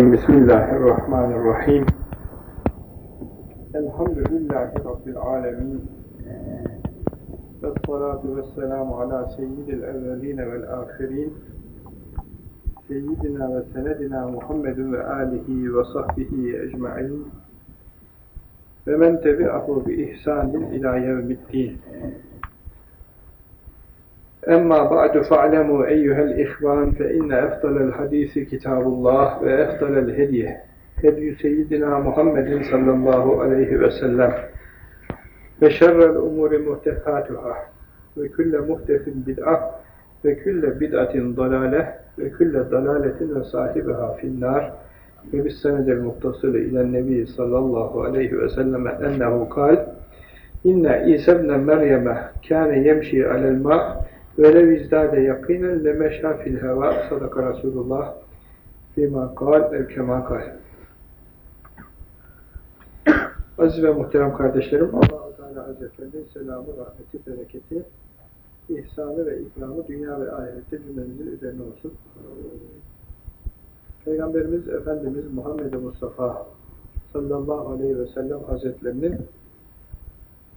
بسم الله الرحمن الرحيم. الحمد لله رب العالمين. والصلاة والسلام على سيد الأولين والآخرين. سيدنا وسندنا محمد وآله وصحبه أجمعين. ومن تبعه بإحسان إلى يوم الدين. أما بعد فاعلموا أيها الإخوان فإن أفضل الحديث كتاب الله وأفضل الهدي هدي سيدنا محمد صلى الله عليه وسلم وشر الأمور محدثاتها وكل محدث بدعة وكل بدعة ضلالة وكل ضلالة وصاحبها في النار. وبالسند المتصل إلى النبي صلى الله عليه وسلم أنه قال إن عيسى ابن مريم كان يمشي على الماء Velev izdade yakinen le meşha fil heva sadaka Resulullah fîmâ kal ev kemâ kal. Aziz ve muhterem kardeşlerim, allah Teala Hazretlerinin selamı, rahmeti, bereketi, ihsanı ve ikramı dünya ve ahirette cümlemizin üzerine olsun. Peygamberimiz Efendimiz Muhammed Mustafa sallallahu aleyhi ve sellem Hazretlerinin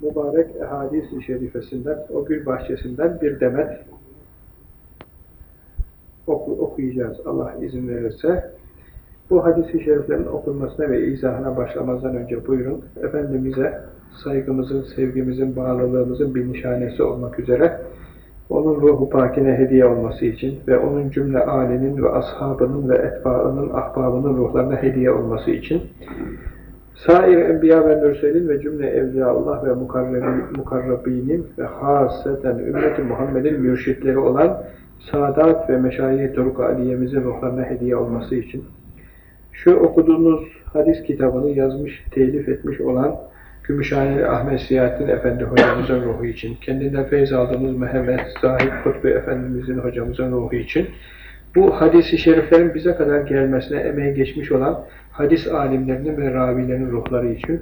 mübarek hadis-i şerifesinden, o gül bahçesinden bir demet oku, okuyacağız Allah izin verirse. Bu hadis-i şeriflerin okunmasına ve izahına başlamazdan önce buyurun, Efendimiz'e saygımızın, sevgimizin, bağlılığımızın bir nişanesi olmak üzere onun ruhu pakine hediye olması için ve onun cümle âlinin ve ashabının ve etbaının, ahbabının ruhlarına hediye olması için Sair enbiya ve mürselin ve cümle evliyaullah ve mukarrabinin ve haseten ümmeti Muhammed'in mürşitleri olan Sadat ve Meşayih Turuk Aliye'mizin ruhlarına hediye olması için şu okuduğunuz hadis kitabını yazmış, telif etmiş olan Gümüşhaneli Ahmet Siyahattin Efendi hocamızın ruhu için, kendinden feyz aldığımız Mehmet Zahid Kutbu Efendimizin hocamızın ruhu için, bu hadisi şeriflerin bize kadar gelmesine emeği geçmiş olan hadis alimlerinin ve ravilerin ruhları için,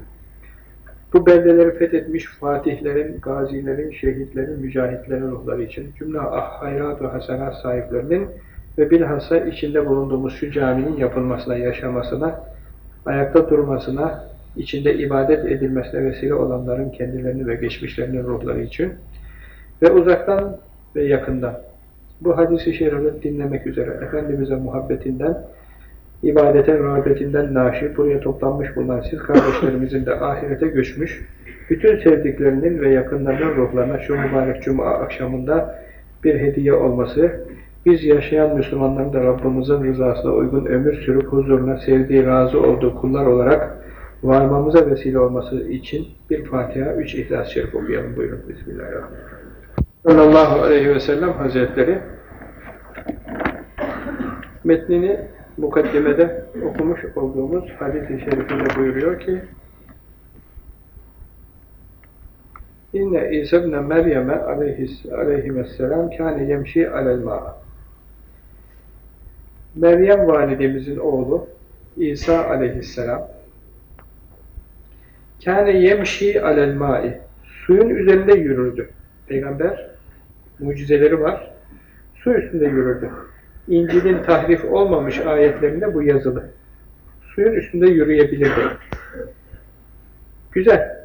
bu beldeleri fethetmiş fatihlerin, gazilerin, şehitlerin, mücahitlerin ruhları için, cümle ah, hayrat ve hasenat sahiplerinin ve bilhassa içinde bulunduğumuz şu caminin yapılmasına, yaşamasına, ayakta durmasına, içinde ibadet edilmesine vesile olanların kendilerini ve geçmişlerinin ruhları için ve uzaktan ve yakından. Bu hadisi şerifi dinlemek üzere Efendimiz'e muhabbetinden ibadete rağbetinden naşi, buraya toplanmış bulunan siz kardeşlerimizin de ahirete göçmüş, bütün sevdiklerinin ve yakınlarının ruhlarına şu mübarek cuma akşamında bir hediye olması, biz yaşayan Müslümanların da Rabbimizin rızasına uygun ömür sürüp huzuruna sevdiği, razı olduğu kullar olarak varmamıza vesile olması için bir Fatiha, üç İhlas-ı Şerif okuyalım. Buyurun. Bismillahirrahmanirrahim. Sallallahu aleyhi ve sellem Hazretleri metnini mukaddimede okumuş olduğumuz hadis-i şerifinde buyuruyor ki İnne İsa ibn Meryem'e aleyhisselam kâne yemşi alel mâ. Meryem validemizin oğlu İsa aleyhisselam kâne yemşi alel ma'i. Suyun üzerinde yürürdü. Peygamber mucizeleri var. Su üstünde yürürdü. İncil'in tahrif olmamış ayetlerinde bu yazılı. Suyun üstünde yürüyebilirdi. Güzel.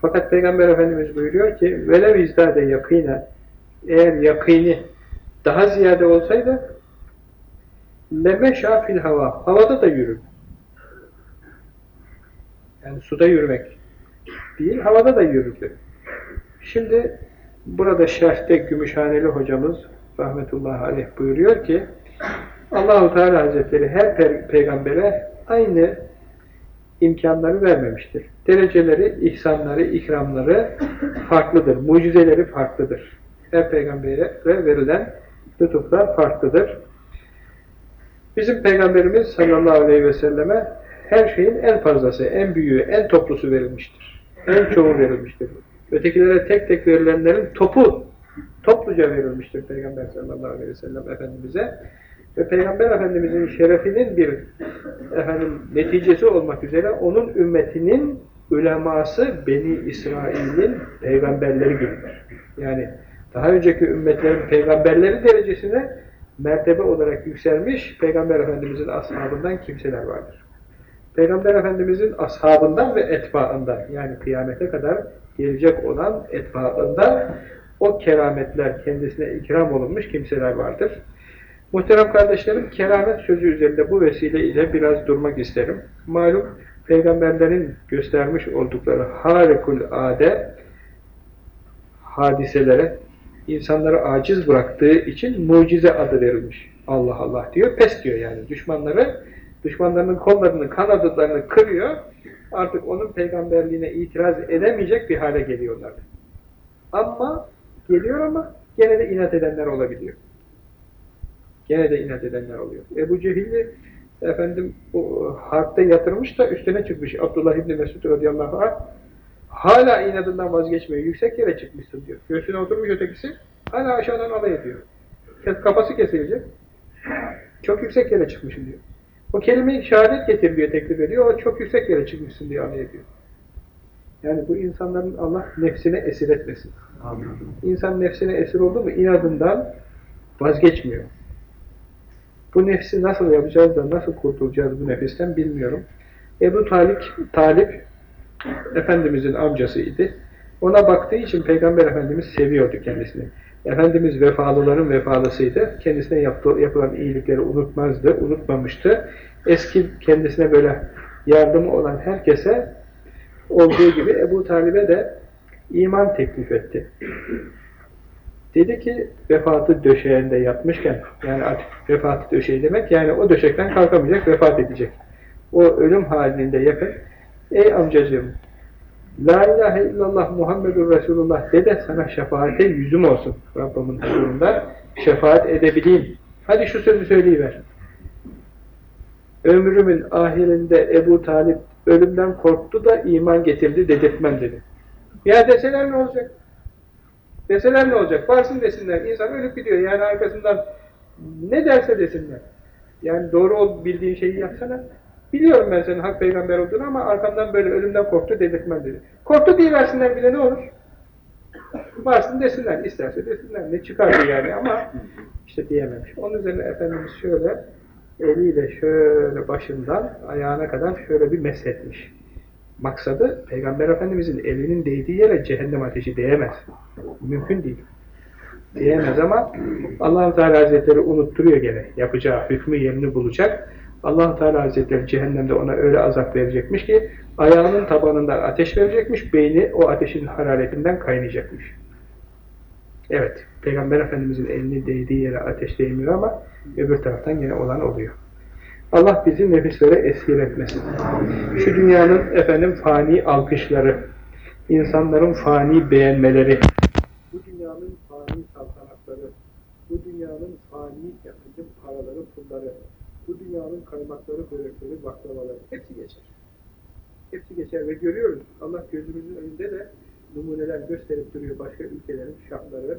Fakat Peygamber Efendimiz buyuruyor ki velev izdade yakine eğer yakini daha ziyade olsaydı lemeşa fil hava havada da yürür. Yani suda yürümek değil, havada da yürürdü. Şimdi burada şerhte Gümüşhaneli hocamız rahmetullahi aleyh buyuruyor ki Allahu Teala Hazretleri her pe peygambere aynı imkanları vermemiştir. Dereceleri, ihsanları, ikramları farklıdır. Mucizeleri farklıdır. Her peygambere verilen lütuflar farklıdır. Bizim peygamberimiz sallallahu aleyhi ve selleme her şeyin en fazlası, en büyüğü, en toplusu verilmiştir. En çoğu verilmiştir. Ötekilere tek tek verilenlerin topu topluca verilmiştir Peygamber sallallahu aleyhi ve sellem Efendimiz'e. Ve Peygamber Efendimiz'in şerefinin bir efendim, neticesi olmak üzere onun ümmetinin uleması Beni İsrail'in peygamberleri gibidir. Yani daha önceki ümmetlerin peygamberleri derecesine mertebe olarak yükselmiş Peygamber Efendimizin ashabından kimseler vardır. Peygamber Efendimizin ashabından ve etbaından yani kıyamete kadar gelecek olan etbaından o kerametler kendisine ikram olunmuş kimseler vardır. Muhterem kardeşlerim, keramet sözü üzerinde bu vesileyle biraz durmak isterim. Malum, peygamberlerin göstermiş oldukları harikulade hadiselere insanları aciz bıraktığı için mucize adı verilmiş. Allah Allah diyor, pes diyor yani. Düşmanları, düşmanlarının kollarını, kanadlarını kırıyor. Artık onun peygamberliğine itiraz edemeyecek bir hale geliyorlar. Ama, geliyor ama gene de inat edenler olabiliyor. Gene de inat edenler oluyor. Ebu Cehil'i efendim o harpte yatırmış da üstüne çıkmış. Abdullah İbni Mesud radıyallahu anh hala inadından vazgeçmiyor. Yüksek yere çıkmışsın diyor. Göğsüne oturmuş ötekisi hala aşağıdan alay ediyor. Kafası kesilecek. Çok yüksek yere çıkmışım diyor. O kelimeyi şehadet getir diye teklif ediyor. O çok yüksek yere çıkmışsın diye alay ediyor. Yani bu insanların Allah nefsine esir etmesin. İnsan nefsine esir oldu mu inadından vazgeçmiyor. Bu nefsi nasıl yapacağız da nasıl kurtulacağız bu nefisten bilmiyorum. Ebu Talip, Talip Efendimizin amcasıydı. Ona baktığı için Peygamber Efendimiz seviyordu kendisini. Efendimiz vefalıların vefalısıydı. Kendisine yaptığı, yapılan iyilikleri unutmazdı, unutmamıştı. Eski kendisine böyle yardımı olan herkese olduğu gibi Ebu Talib'e de iman teklif etti. Dedi ki vefatı döşeğinde yatmışken, yani artık vefatı döşeği demek, yani o döşekten kalkamayacak, vefat edecek. O ölüm halinde yakın, ey amcacığım, La ilahe illallah Muhammedur Resulullah de de sana şefaate yüzüm olsun Rabbimin huzurunda, şefaat edebileyim. Hadi şu sözü söyleyiver. Ömrümün ahirinde Ebu Talip ölümden korktu da iman getirdi dedirtmem dedi. Ya deseler ne olacak? Deseler ne olacak? Varsın desinler. İnsan ölüp gidiyor. Yani arkasından ne derse desinler. Yani doğru ol bildiğin şeyi yapsana. Biliyorum ben senin hak peygamber olduğunu ama arkamdan böyle ölümden korktu dedirtmem dedi. Korktu diye versinler bile ne olur? Varsın desinler. isterse desinler. Ne çıkardı yani ama işte diyememiş. Onun üzerine Efendimiz şöyle eliyle şöyle başından ayağına kadar şöyle bir meshetmiş. Maksadı Peygamber Efendimizin elinin değdiği yere cehennem ateşi değemez. Mümkün değil. Diyemez ama allah Teala Hazretleri unutturuyor gene. Yapacağı hükmü yerini bulacak. allah Teala Hazretleri cehennemde ona öyle azap verecekmiş ki ayağının tabanından ateş verecekmiş, beyni o ateşin hararetinden kaynayacakmış. Evet, Peygamber Efendimizin elini değdiği yere ateş değmiyor ama öbür taraftan yine olan oluyor. Allah bizi nefislere esir etmesin. Şu dünyanın efendim fani alkışları, insanların fani beğenmeleri, bu dünyanın fani saltanatları, bu dünyanın fani efendim paraları, pulları, bu dünyanın kaymakları, börekleri, baklavaları hepsi geçer. Hepsi geçer ve görüyoruz. Allah gözümüzün önünde de numuneler gösterip duruyor başka ülkelerin şahları,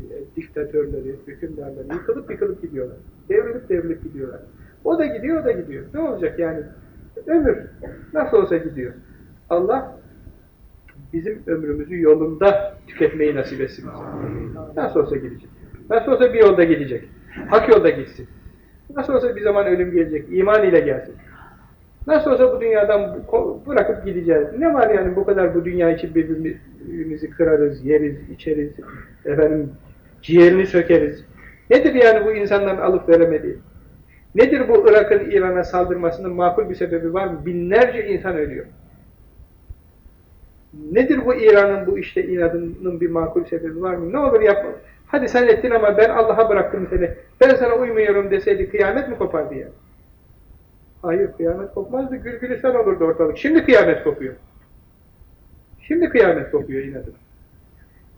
e, diktatörleri, hükümdarları yıkılıp yıkılıp gidiyorlar. Devrilip devrilip gidiyorlar. O da gidiyor, o da gidiyor. Ne olacak yani? Ömür. Nasıl olsa gidiyor. Allah bizim ömrümüzü yolunda tüketmeyi nasip etsin. Nasıl olsa gidecek. Nasıl olsa bir yolda gidecek. Hak yolda gitsin. Nasıl olsa bir zaman ölüm gelecek. İman ile gelsin. Nasıl olsa bu dünyadan bırakıp gideceğiz. Ne var yani bu kadar bu dünya için birbirimizi kırarız, yeriz, içeriz, efendim ciğerini sökeriz. Nedir yani bu insanların alıp veremediği? Nedir bu Irak'ın İran'a saldırmasının makul bir sebebi var mı? Binlerce insan ölüyor. Nedir bu İran'ın bu işte inadının bir makul sebebi var mı? Ne olur yapma. Hadi sen ettin ama ben Allah'a bıraktım seni. Ben sana uymuyorum deseydi kıyamet mi kopardı ya? Hayır kıyamet kopmazdı. Gül gülistan olurdu ortalık. Şimdi kıyamet kopuyor. Şimdi kıyamet kopuyor inadına.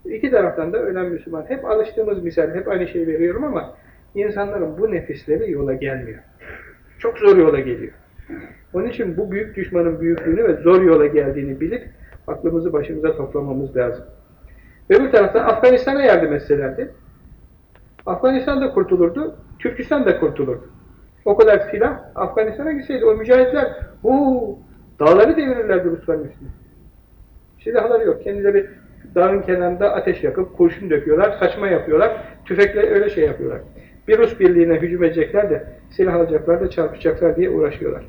İki taraftan da ölen Müslüman. Hep alıştığımız misal, hep aynı şeyi veriyorum ama insanların bu nefisleri yola gelmiyor. Çok zor yola geliyor. Onun için bu büyük düşmanın büyüklüğünü ve zor yola geldiğini bilip aklımızı başımıza toplamamız lazım. Öbür taraftan Afganistan'a yardım etselerdi, Afganistan da kurtulurdu, Türkistan da kurtulurdu. O kadar silah Afganistan'a gitseydi o mücahitler bu dağları devirirlerdi Rusların üstüne. Silahları yok. Kendileri dağın kenarında ateş yakıp kurşun döküyorlar, saçma yapıyorlar, tüfekle öyle şey yapıyorlar. Bir Rus birliğine hücum edecekler de silah alacaklar da çarpacaklar diye uğraşıyorlar.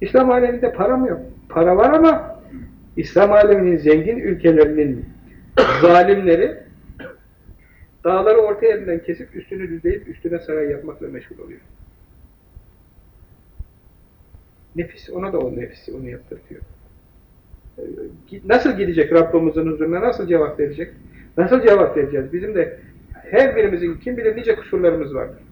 İslam aleminde para mı yok? Para var ama İslam aleminin zengin ülkelerinin zalimleri dağları orta yerinden kesip üstünü düzleyip üstüne saray yapmakla meşgul oluyor. Nefis, ona da o nefisi onu yaptırtıyor. Ee, nasıl gidecek Rabbimizin huzuruna, nasıl cevap verecek? Nasıl cevap vereceğiz? Bizim de her birimizin kim bilir nice kusurlarımız vardır.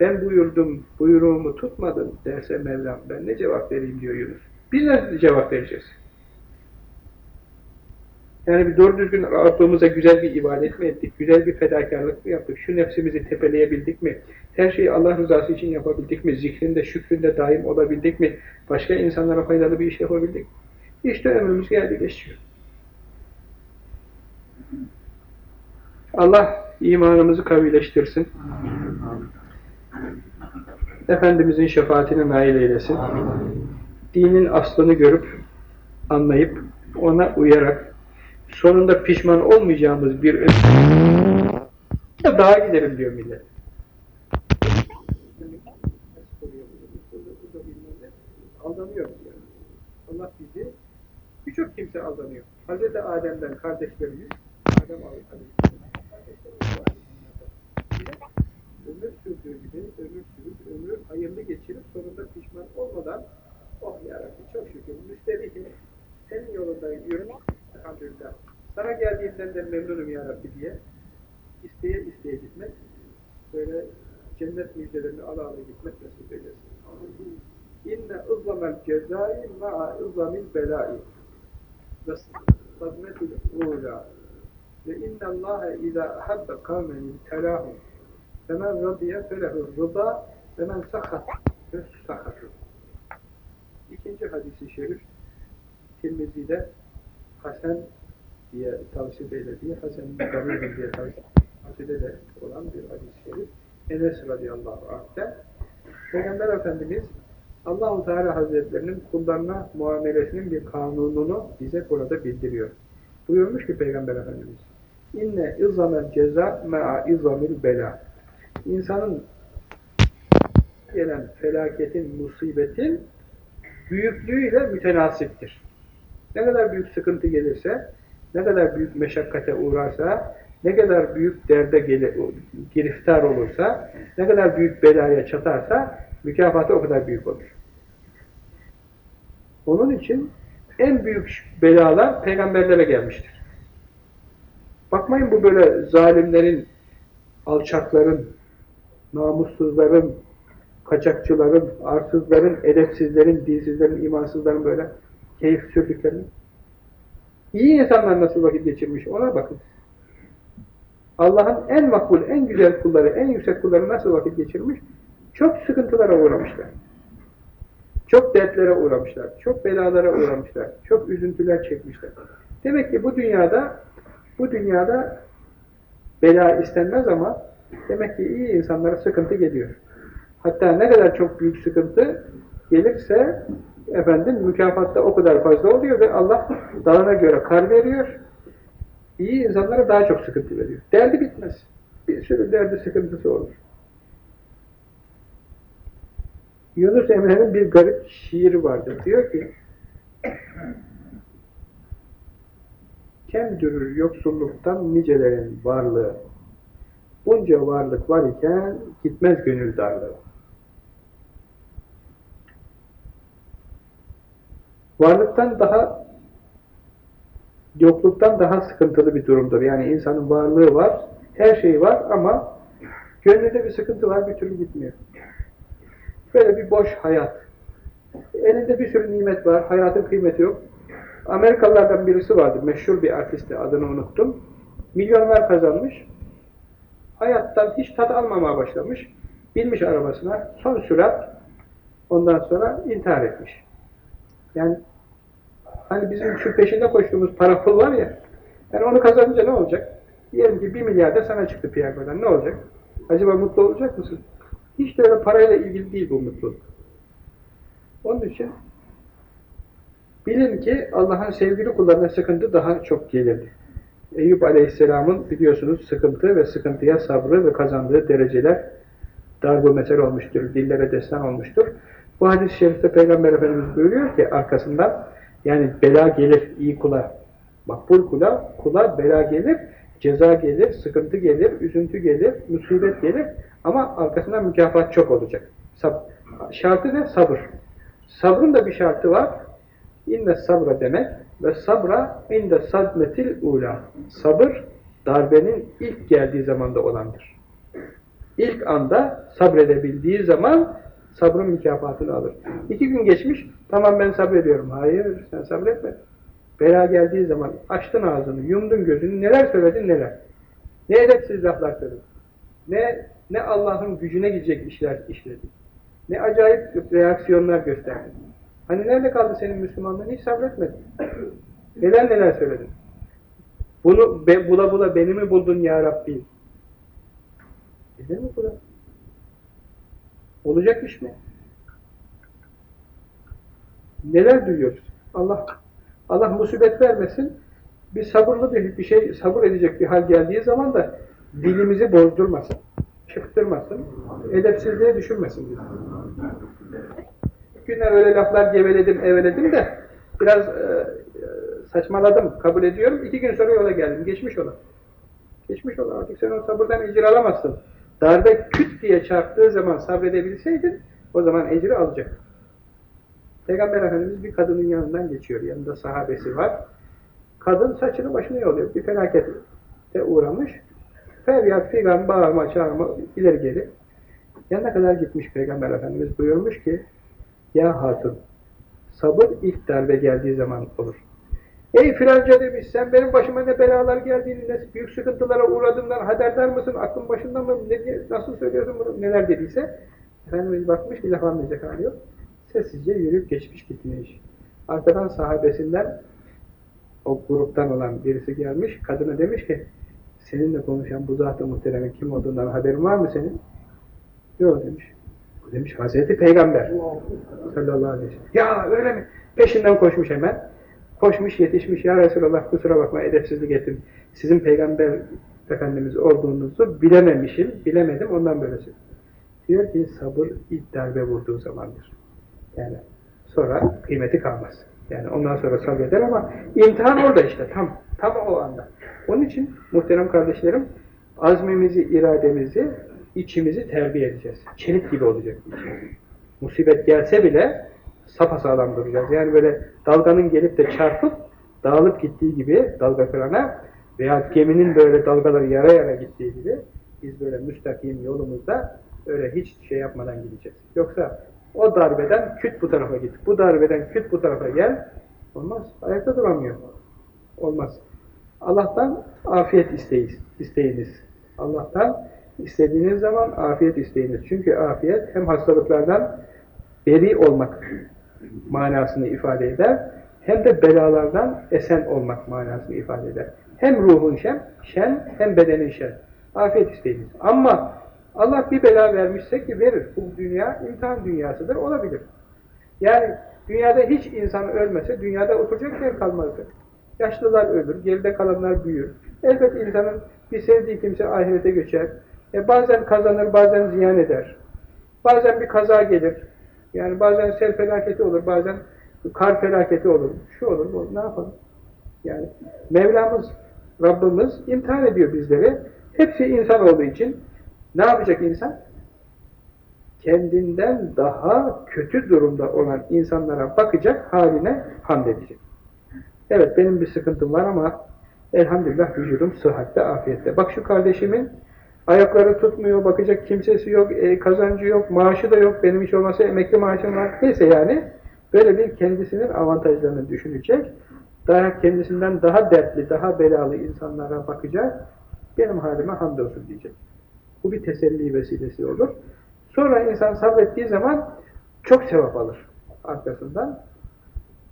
Ben buyurdum, buyruğumu tutmadım derse Mevlam, ben ne cevap vereyim diyor Yunus. Biz ne cevap vereceğiz? Yani bir doğru düzgün Rabbimize güzel bir ibadet mi ettik, güzel bir fedakarlık mı yaptık, şu nefsimizi tepeleyebildik mi, her şeyi Allah rızası için yapabildik mi, zikrinde, şükründe daim olabildik mi, başka insanlara faydalı bir iş yapabildik mi? İşte ömrümüz geldi geçiyor. Allah imanımızı kavileştirsin. Efendimizin şefaatini nail eylesin. Dinin aslını görüp, anlayıp, ona uyarak, sonunda pişman olmayacağımız bir daha giderim diyor millet. Aldanıyor yani. Allah bizi birçok kimse aldanıyor. Hazreti Adem'den kardeşlerimiz Adem Aleyhisselam ömür sürdüğü gibi ömür sürüp ömrü hayırlı geçirip sonunda pişman olmadan oh yarabbi çok şükür müsterihim senin yolunda yürümek elhamdülillah sana geldiğinden de memnunum yarabbi diye isteye isteye gitmek böyle cennet müjdelerini ala ala gitmek nasip eylesin. İnne ızzamel cezai ma'a ızzamil belai ve sadmetil ula ve innallâhe izâ habbe kavmen telâhum femen radiye felehu rıda ve men sakat ve sakatü İkinci hadisi şerif Tirmizi'de Hasan diye tavsiye eylediği, Hasan-ı Garibi diye tavsiye de olan bir hadis-i şerif. Enes radıyallahu anh'ten Peygamber Efendimiz Allahu Teala Hazretlerinin kullarına muamelesinin bir kanununu bize burada bildiriyor. Buyurmuş ki Peygamber Efendimiz İnne izzamel ceza me'a izzamil bela İnsanın gelen felaketin, musibetin büyüklüğüyle mütenasiptir. Ne kadar büyük sıkıntı gelirse, ne kadar büyük meşakkate uğrarsa, ne kadar büyük derde giriftar olursa, ne kadar büyük belaya çatarsa, mükafatı o kadar büyük olur. Onun için en büyük belalar peygamberlere gelmiştir. Bakmayın bu böyle zalimlerin, alçakların, namussuzların, kaçakçıların, arsızların, edepsizlerin, dinsizlerin, imansızların böyle keyif sürdüklerini. İyi insanlar nasıl vakit geçirmiş ona bakın. Allah'ın en makbul, en güzel kulları, en yüksek kulları nasıl vakit geçirmiş? Çok sıkıntılara uğramışlar. Çok dertlere uğramışlar. Çok belalara uğramışlar. Çok üzüntüler çekmişler. Demek ki bu dünyada bu dünyada bela istenmez ama demek ki iyi insanlara sıkıntı geliyor. Hatta ne kadar çok büyük sıkıntı gelirse efendim mükafatta o kadar fazla oluyor ve Allah dalına göre kar veriyor. İyi insanlara daha çok sıkıntı veriyor. Derdi bitmez. Bir sürü derdi sıkıntısı olur. Yunus Emre'nin bir garip şiiri vardır. Diyor ki Kemdürür yoksulluktan nicelerin varlığı. Bunca varlık var iken gitmez gönül darlığı. Varlıktan daha yokluktan daha sıkıntılı bir durumdur. Yani insanın varlığı var, her şeyi var ama gönlünde bir sıkıntı var, bir türlü gitmiyor. Böyle bir boş hayat. Elinde bir sürü nimet var, hayatın kıymeti yok. Amerikalılardan birisi vardı, meşhur bir artisti, adını unuttum. Milyonlar kazanmış. Hayattan hiç tat almamaya başlamış. Binmiş arabasına, son sürat ondan sonra intihar etmiş. Yani hani bizim şu peşinde koştuğumuz para pul var ya, yani onu kazanınca ne olacak? Diyelim ki bir milyar da sana çıktı piyangodan, ne olacak? Acaba mutlu olacak mısın? Hiç de öyle parayla ilgili değil bu mutluluk. Onun için bilin ki Allah'ın sevgili kullarına sıkıntı daha çok gelir. Eyüp Aleyhisselam'ın biliyorsunuz sıkıntı ve sıkıntıya sabrı ve kazandığı dereceler darbu mesel olmuştur, dillere destan olmuştur. Bu hadis-i şerifte Peygamber Efendimiz buyuruyor ki arkasından yani bela gelir iyi kula, makbul kula, kula bela gelir, ceza gelir, sıkıntı gelir, üzüntü gelir, musibet gelir ama arkasından mükafat çok olacak. Sab şartı ne? Sabır. Sabrın da bir şartı var. İnne sabra demek ve sabra inde sadmetil ula. Sabır darbenin ilk geldiği zamanda olandır. İlk anda sabredebildiği zaman sabrın mükafatını alır. İki gün geçmiş, tamam ben sabrediyorum. Hayır, sen sabretme. Bela geldiği zaman açtın ağzını, yumdun gözünü, neler söyledin neler. Ne edepsiz laflar söyledin. Ne, ne Allah'ın gücüne gidecek işler işledin. Ne acayip reaksiyonlar gösterdin. Hani nerede kaldı senin Müslümanlığın? Hiç sabretmedin. Neler neler söyledin. Bunu be, bula bula beni mi buldun ya Rabbi? Gelir mi bula? Olacak iş mi? Neler duyuyoruz? Allah Allah musibet vermesin. Bir sabırlı bir, bir şey, sabır edecek bir hal geldiği zaman da dilimizi bozdurmasın, çıktırmasın, edepsizliğe düşürmesin bizi. Günler öyle laflar geveledim, eveledim de biraz e, saçmaladım, kabul ediyorum. İki gün sonra yola geldim, geçmiş ola. Geçmiş ola, artık sen o sabırdan icra alamazsın. Darbe küt diye çarptığı zaman sabredebilseydin, o zaman ecri alacak. Peygamber Efendimiz bir kadının yanından geçiyor, yanında sahabesi var. Kadın saçını başını yoluyor, bir felakete uğramış. Feryat, figan, bağırma, çağırma, ileri geri. Yanına kadar gitmiş Peygamber Efendimiz buyurmuş ki, Ya hatun, sabır ilk darbe geldiği zaman olur. Ey filanca demiş, sen benim başıma ne belalar geldiğini, ne büyük sıkıntılara uğradığımdan haberdar mısın, aklın başında mı, ne, nasıl söylüyorsun bunu, neler dediyse, Efendimiz bakmış, bir laf anlayacak hali yok. Sessizce yürüyüp geçmiş gitmiş. Arkadan sahabesinden, o gruptan olan birisi gelmiş, kadına demiş ki, seninle konuşan bu zat-ı kim olduğundan haberin var mı senin? Yok demiş. Demiş, Hazreti Peygamber sallallahu aleyhi ve sellem. Ya öyle mi? Peşinden koşmuş hemen. Koşmuş yetişmiş ya Resulallah kusura bakma edepsizlik ettim. Sizin peygamber efendimiz olduğunuzu bilememişim, bilemedim ondan böylesi. Diyor ki sabır ilk darbe vurduğu zamandır. Yani sonra kıymeti kalmaz. Yani ondan sonra sabreder ama imtihan orada işte tam tam o anda. Onun için muhterem kardeşlerim azmimizi, irademizi, içimizi terbiye edeceğiz. Çelik gibi olacak. Musibet gelse bile sapasağlam duracağız. Yani böyle dalganın gelip de çarpıp dağılıp gittiği gibi dalga kırana veya geminin böyle dalgaları yara yara gittiği gibi biz böyle müstakim yolumuzda öyle hiç şey yapmadan gideceğiz. Yoksa o darbeden küt bu tarafa git, bu darbeden küt bu tarafa gel, olmaz. Ayakta duramıyor. Olmaz. Allah'tan afiyet isteyiz, isteyiniz. Allah'tan istediğiniz zaman afiyet isteyiniz. Çünkü afiyet hem hastalıklardan beri olmak manasını ifade eder, hem de belalardan esen olmak manasını ifade eder. Hem ruhun şen, şen hem bedenin şen. Afiyet isteyiniz. Ama Allah bir bela vermişse ki verir. Bu dünya imtihan dünyasıdır, olabilir. Yani dünyada hiç insan ölmese dünyada oturacak yer kalmazdı. Yaşlılar ölür, geride kalanlar büyür. Elbet insanın bir sevdiği kimse ahirete göçer. E bazen kazanır, bazen ziyan eder. Bazen bir kaza gelir. Yani bazen sel felaketi olur, bazen kar felaketi olur. Şu olur, bu ne yapalım? Yani Mevlamız, Rabbimiz imtihan ediyor bizleri. Hepsi insan olduğu için ne yapacak insan? Kendinden daha kötü durumda olan insanlara bakacak, haline hamd edecek. Evet benim bir sıkıntım var ama elhamdülillah vücudum sıhhatte, afiyette. Bak şu kardeşimin ayakları tutmuyor, bakacak kimsesi yok, e, kazancı yok, maaşı da yok, benim hiç olmasa emekli maaşım var. Neyse yani böyle bir kendisinin avantajlarını düşünecek, daha kendisinden daha dertli, daha belalı insanlara bakacak, benim halime hamdolsun diyecek. Bu bir teselli vesilesi olur. Sonra insan sabrettiği zaman çok sevap alır arkasından.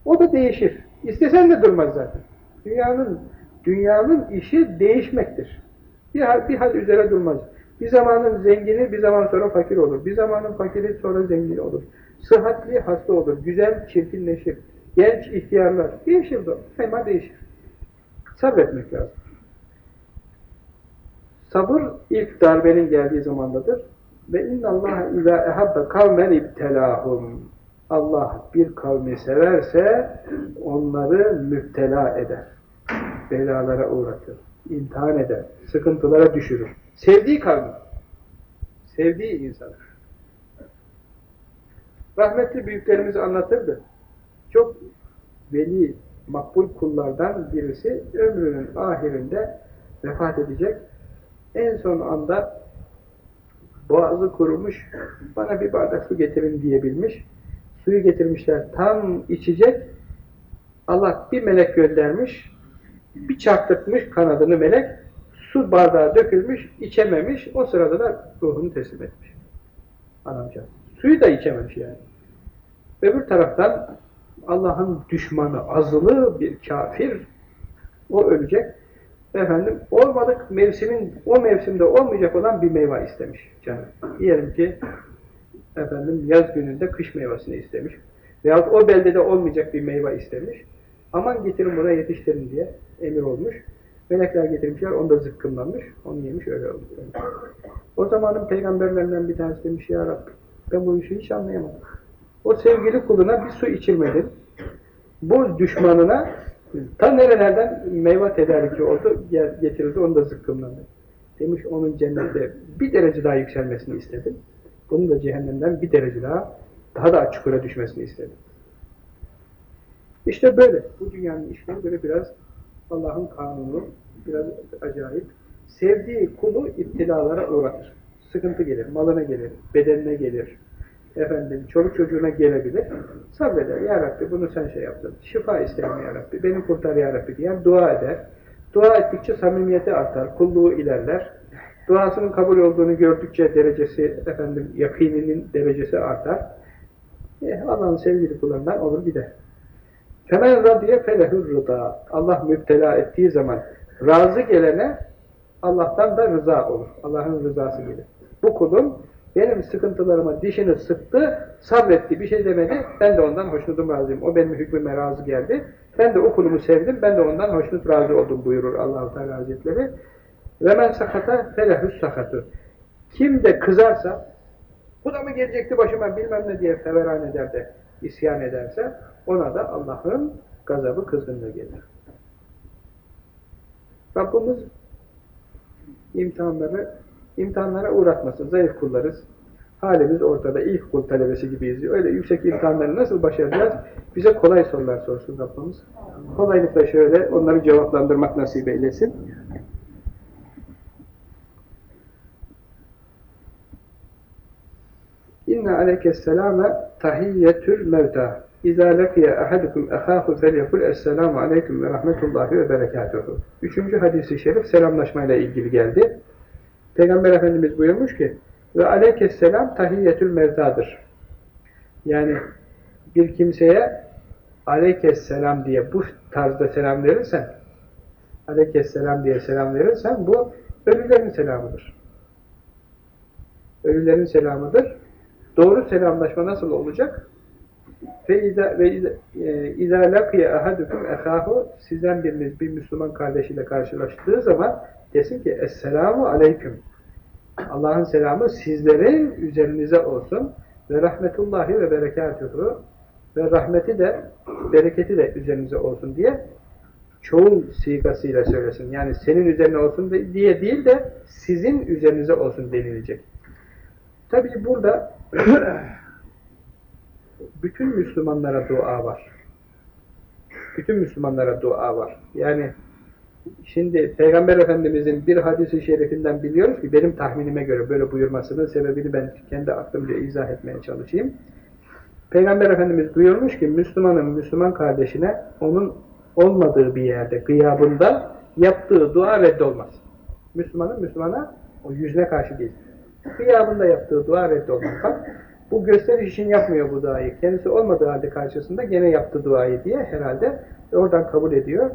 O da değişir. İstesen de durmaz zaten. Dünyanın dünyanın işi değişmektir. Bir hal, bir hal üzere durmaz. Bir zamanın zengini bir zaman sonra fakir olur. Bir zamanın fakiri sonra zengin olur. Sıhhatli hasta olur. Güzel çirkinleşir. Genç ihtiyarlar. Değişir de. Hemen değişir. Sabretmek lazım. Sabır ilk darbenin geldiği zamandadır. Ve innallaha izâ ehabbe kavmen ibtelâhum. Allah bir kavmi severse onları müptela eder. Belalara uğratır. İmtihan eder. Sıkıntılara düşürür. Sevdiği kavmi. Sevdiği insanı. Rahmetli büyüklerimiz anlatırdı. Çok veli, makbul kullardan birisi ömrünün ahirinde vefat edecek. En son anda boğazı kurumuş, bana bir bardak su getirin diyebilmiş. Suyu getirmişler, tam içecek. Allah bir melek göndermiş, bir çarptırmış kanadını melek, su bardağı dökülmüş, içememiş, o sırada da ruhunu teslim etmiş. Anamcağız. Suyu da içememiş yani. Öbür taraftan Allah'ın düşmanı, azılı bir kafir, o ölecek. Efendim, olmadık mevsimin, o mevsimde olmayacak olan bir meyve istemiş canım. Diyelim ki, efendim, yaz gününde kış meyvesini istemiş. Veyahut o beldede olmayacak bir meyve istemiş. Aman getirin buna yetiştirin diye emir olmuş. Melekler getirmişler, onu da zıkkımlanmış, onu yemiş, öyle olmuş. O zamanın peygamberlerinden bir tanesi demiş, Ya Rabbi, ben bu işi hiç anlayamadım. O sevgili kuluna bir su içirmedin. Bu düşmanına ta nerelerden meyve tedariki oldu, getirildi, onu da zıkkımlandı. Demiş onun cennette bir derece daha yükselmesini istedim. Bunun da cehennemden bir derece daha, daha da çukura düşmesini istedim. İşte böyle. Bu dünyanın işleri böyle biraz Allah'ın kanunu, biraz acayip. Sevdiği kulu iptilalara uğratır. Sıkıntı gelir, malına gelir, bedenine gelir, efendim çoluk çocuğuna gelebilir. Sabreder. Ya Rabbi bunu sen şey yaptın. Şifa isterim Ya Rabbi. Beni kurtar Ya Rabbi diye dua eder. Dua ettikçe samimiyeti artar. Kulluğu ilerler. Duasının kabul olduğunu gördükçe derecesi, efendim yakininin derecesi artar. Eh, Allah'ın sevgili kullarından olur gider. Femen radiye felehur rıda. Allah müptela ettiği zaman razı gelene Allah'tan da rıza olur. Allah'ın rızası gelir. Bu kulun benim sıkıntılarıma dişini sıktı, sabretti, bir şey demedi. Ben de ondan hoşnutum razıyım. O benim hükmüme razı geldi. Ben de o kulumu sevdim. Ben de ondan hoşnut razı oldum buyurur Allah-u Teala Hazretleri. Ve men sakata felehüs sakatü. Kim de kızarsa, bu da mı gelecekti başıma bilmem ne diye feveran eder de isyan ederse, ona da Allah'ın gazabı kızgınlığı gelir. Rabbimiz imtihanları imtihanlara uğratmasın. Zayıf kullarız. Halimiz ortada. İlk kul talebesi gibiyiz. Öyle yüksek imtihanları nasıl başaracağız? Bize kolay sorular sorsun Rabbimiz. Kolaylıkla şöyle onları cevaplandırmak nasip eylesin. İnne aleykesselame tahiyyetül mevta. Lekiye ahadukum ehâhu felyekul esselamu aleyküm ve rahmetullahi ve berekâtuhu. Üçüncü hadisi şerif selamlaşmayla ilgili geldi. Peygamber Efendimiz buyurmuş ki ve aleykesselam tahiyyetül mevtadır. Yani bir kimseye aleykesselam diye bu tarzda selam verirsen aleykesselam diye selam verirsen bu ölülerin selamıdır. Ölülerin selamıdır. Doğru selamlaşma nasıl olacak? Ve izâ lakiye ahadukum ehâhu sizden biriniz bir Müslüman kardeşiyle karşılaştığı zaman desin ki Esselamu Aleyküm Allah'ın selamı sizlerin üzerinize olsun ve rahmetullahi ve berekatuhu ve rahmeti de bereketi de üzerinize olsun diye çoğul sigasıyla söylesin. Yani senin üzerine olsun diye değil de sizin üzerinize olsun denilecek. Tabii burada bütün Müslümanlara dua var. Bütün Müslümanlara dua var. Yani Şimdi Peygamber Efendimizin bir hadisi şerifinden biliyoruz ki benim tahminime göre böyle buyurmasının sebebini ben kendi aklımca izah etmeye çalışayım. Peygamber Efendimiz buyurmuş ki Müslümanın Müslüman kardeşine onun olmadığı bir yerde gıyabında yaptığı dua reddolmaz. Müslümanın Müslümana o yüzüne karşı değil. Gıyabında yaptığı dua reddolmaz. Bak bu gösteriş için yapmıyor bu duayı. Kendisi olmadığı halde karşısında gene yaptı duayı diye herhalde oradan kabul ediyor.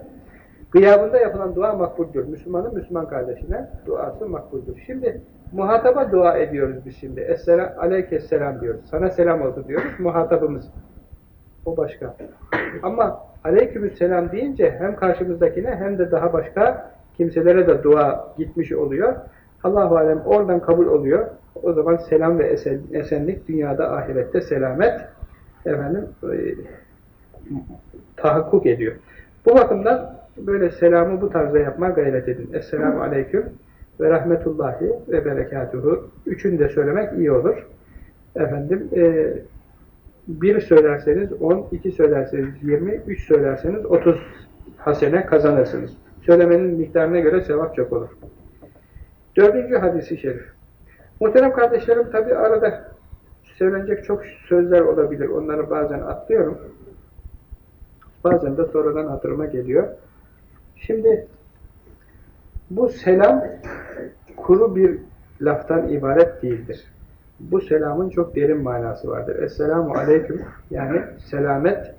Gıyabında yapılan dua makbuldür. Müslümanın Müslüman kardeşine duası makbuldür. Şimdi muhataba dua ediyoruz biz şimdi. Esselam, aleykesselam diyoruz. Sana selam olsun diyoruz. Muhatabımız. O başka. Ama aleykümselam deyince hem karşımızdakine hem de daha başka kimselere de dua gitmiş oluyor. Allah-u Alem oradan kabul oluyor. O zaman selam ve esen, esenlik dünyada ahirette selamet efendim e, tahakkuk ediyor. Bu bakımdan böyle selamı bu tarzda yapma gayret edin. Esselamu Aleyküm ve Rahmetullahi ve Berekatuhu. Üçünü de söylemek iyi olur. Efendim, e, bir söylerseniz on, iki söylerseniz yirmi, üç söylerseniz otuz hasene kazanırsınız. Söylemenin miktarına göre sevap çok olur. Dördüncü hadisi şerif. Muhterem kardeşlerim tabi arada söylenecek çok sözler olabilir. Onları bazen atlıyorum. Bazen de sonradan hatırıma geliyor. Şimdi bu selam kuru bir laftan ibaret değildir. Bu selamın çok derin manası vardır. Esselamu aleyküm yani selamet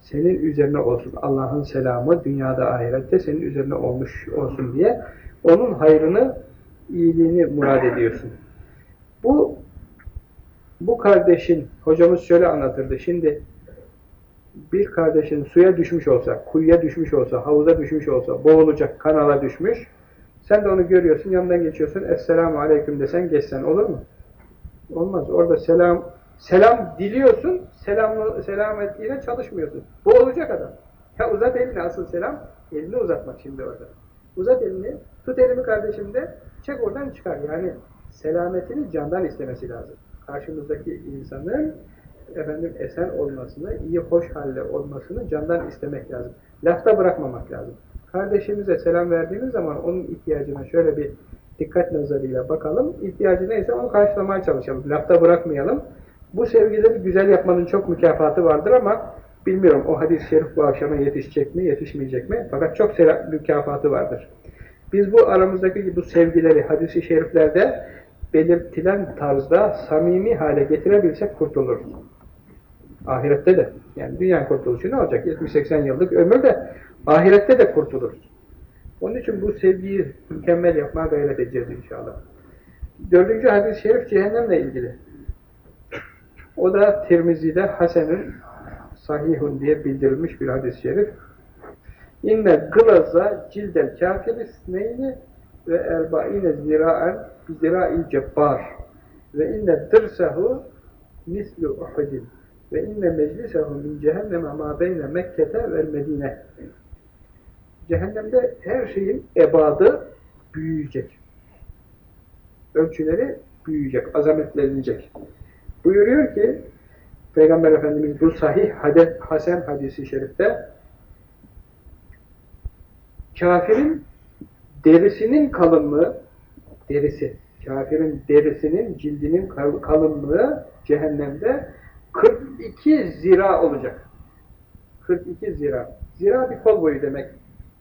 senin üzerine olsun. Allah'ın selamı dünyada ahirette senin üzerine olmuş olsun diye onun hayrını, iyiliğini murad ediyorsun. Bu bu kardeşin, hocamız şöyle anlatırdı. Şimdi bir kardeşin suya düşmüş olsa, kuyuya düşmüş olsa, havuza düşmüş olsa, boğulacak, kanala düşmüş. Sen de onu görüyorsun, yanından geçiyorsun. Esselamu aleyküm desen geçsen olur mu? Olmaz. Orada selam selam diliyorsun, selam, selam ettiğine çalışmıyorsun. Boğulacak adam. Ya uzat elini asıl selam, elini uzatmak şimdi orada. Uzat elini, tut elimi kardeşim de, çek oradan çıkar. Yani selametini candan istemesi lazım. Karşımızdaki insanın efendim esen olmasını, iyi hoş halde olmasını candan istemek lazım. Lafta bırakmamak lazım. Kardeşimize selam verdiğimiz zaman onun ihtiyacına şöyle bir dikkat nazarıyla bakalım. İhtiyacı neyse onu karşılamaya çalışalım. Lafta bırakmayalım. Bu sevgileri güzel yapmanın çok mükafatı vardır ama bilmiyorum o hadis-i şerif bu akşama yetişecek mi, yetişmeyecek mi? Fakat çok mükafatı vardır. Biz bu aramızdaki bu sevgileri hadis-i şeriflerde belirtilen tarzda samimi hale getirebilsek kurtuluruz. Ahirette de. Yani dünya kurtuluşu ne olacak? 70-80 yıllık ömür de ahirette de kurtuluruz. Onun için bu sevgiyi mükemmel yapmaya gayret edeceğiz inşallah. Dördüncü hadis-i şerif cehennemle ilgili. O da Tirmizi'de Hasen'in sahihun diye bildirilmiş bir hadis-i şerif. İnne gılaza cildel kafirisneyni ve erbaine ziraen bizira'il cebbar ve inne dırsahu mislu uhudin ve inne meclisehu min cehenneme ma beyne Mekke'te ve Medine. Cehennemde her şeyin ebadı büyüyecek. Ölçüleri büyüyecek, azametlenecek. Buyuruyor ki Peygamber Efendimiz bu sahih Hasan hadisi şerifte kafirin derisinin kalınlığı derisi, kafirin derisinin, cildinin kalınlığı cehennemde 42 zira olacak. 42 zira. Zira bir kol boyu demek.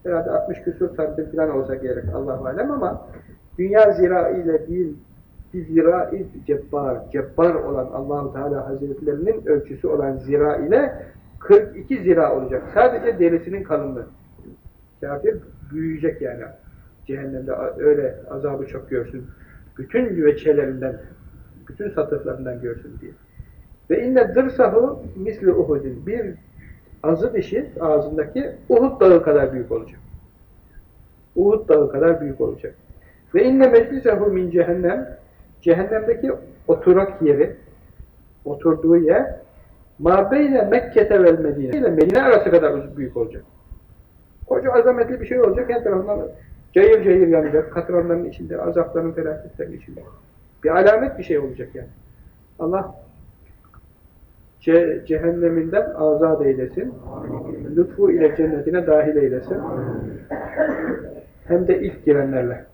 Herhalde 60 küsur santim falan olsa gerek Allah alem ama dünya zira ile değil bir zira-i cebbar, cebbar olan Allahu Teala Hazretlerinin ölçüsü olan zira ile 42 zira olacak. Sadece derisinin kalınlığı. Kafir büyüyecek yani. Cehennemde öyle azabı çok görsün. Bütün güveçelerinden, bütün satıflarından görsün diye. Ve inne dırsahu misli uhudin. Bir azı dişi ağzındaki Uhud dağı kadar büyük olacak. Uhud dağı kadar büyük olacak. Ve inne meclisehu min cehennem cehennemdeki oturak yeri oturduğu yer mabeyne Mekke'te vel Medine ile Medine arası kadar büyük olacak. Koca azametli bir şey olacak. Her tarafından cayır cayır yanacak. Katranların içinde, azapların, felaketlerin içinde. Bir alamet bir şey olacak yani. Allah ce cehenneminden azat eylesin. Lütfu ile cennetine dahil eylesin. Hem de ilk girenlerle.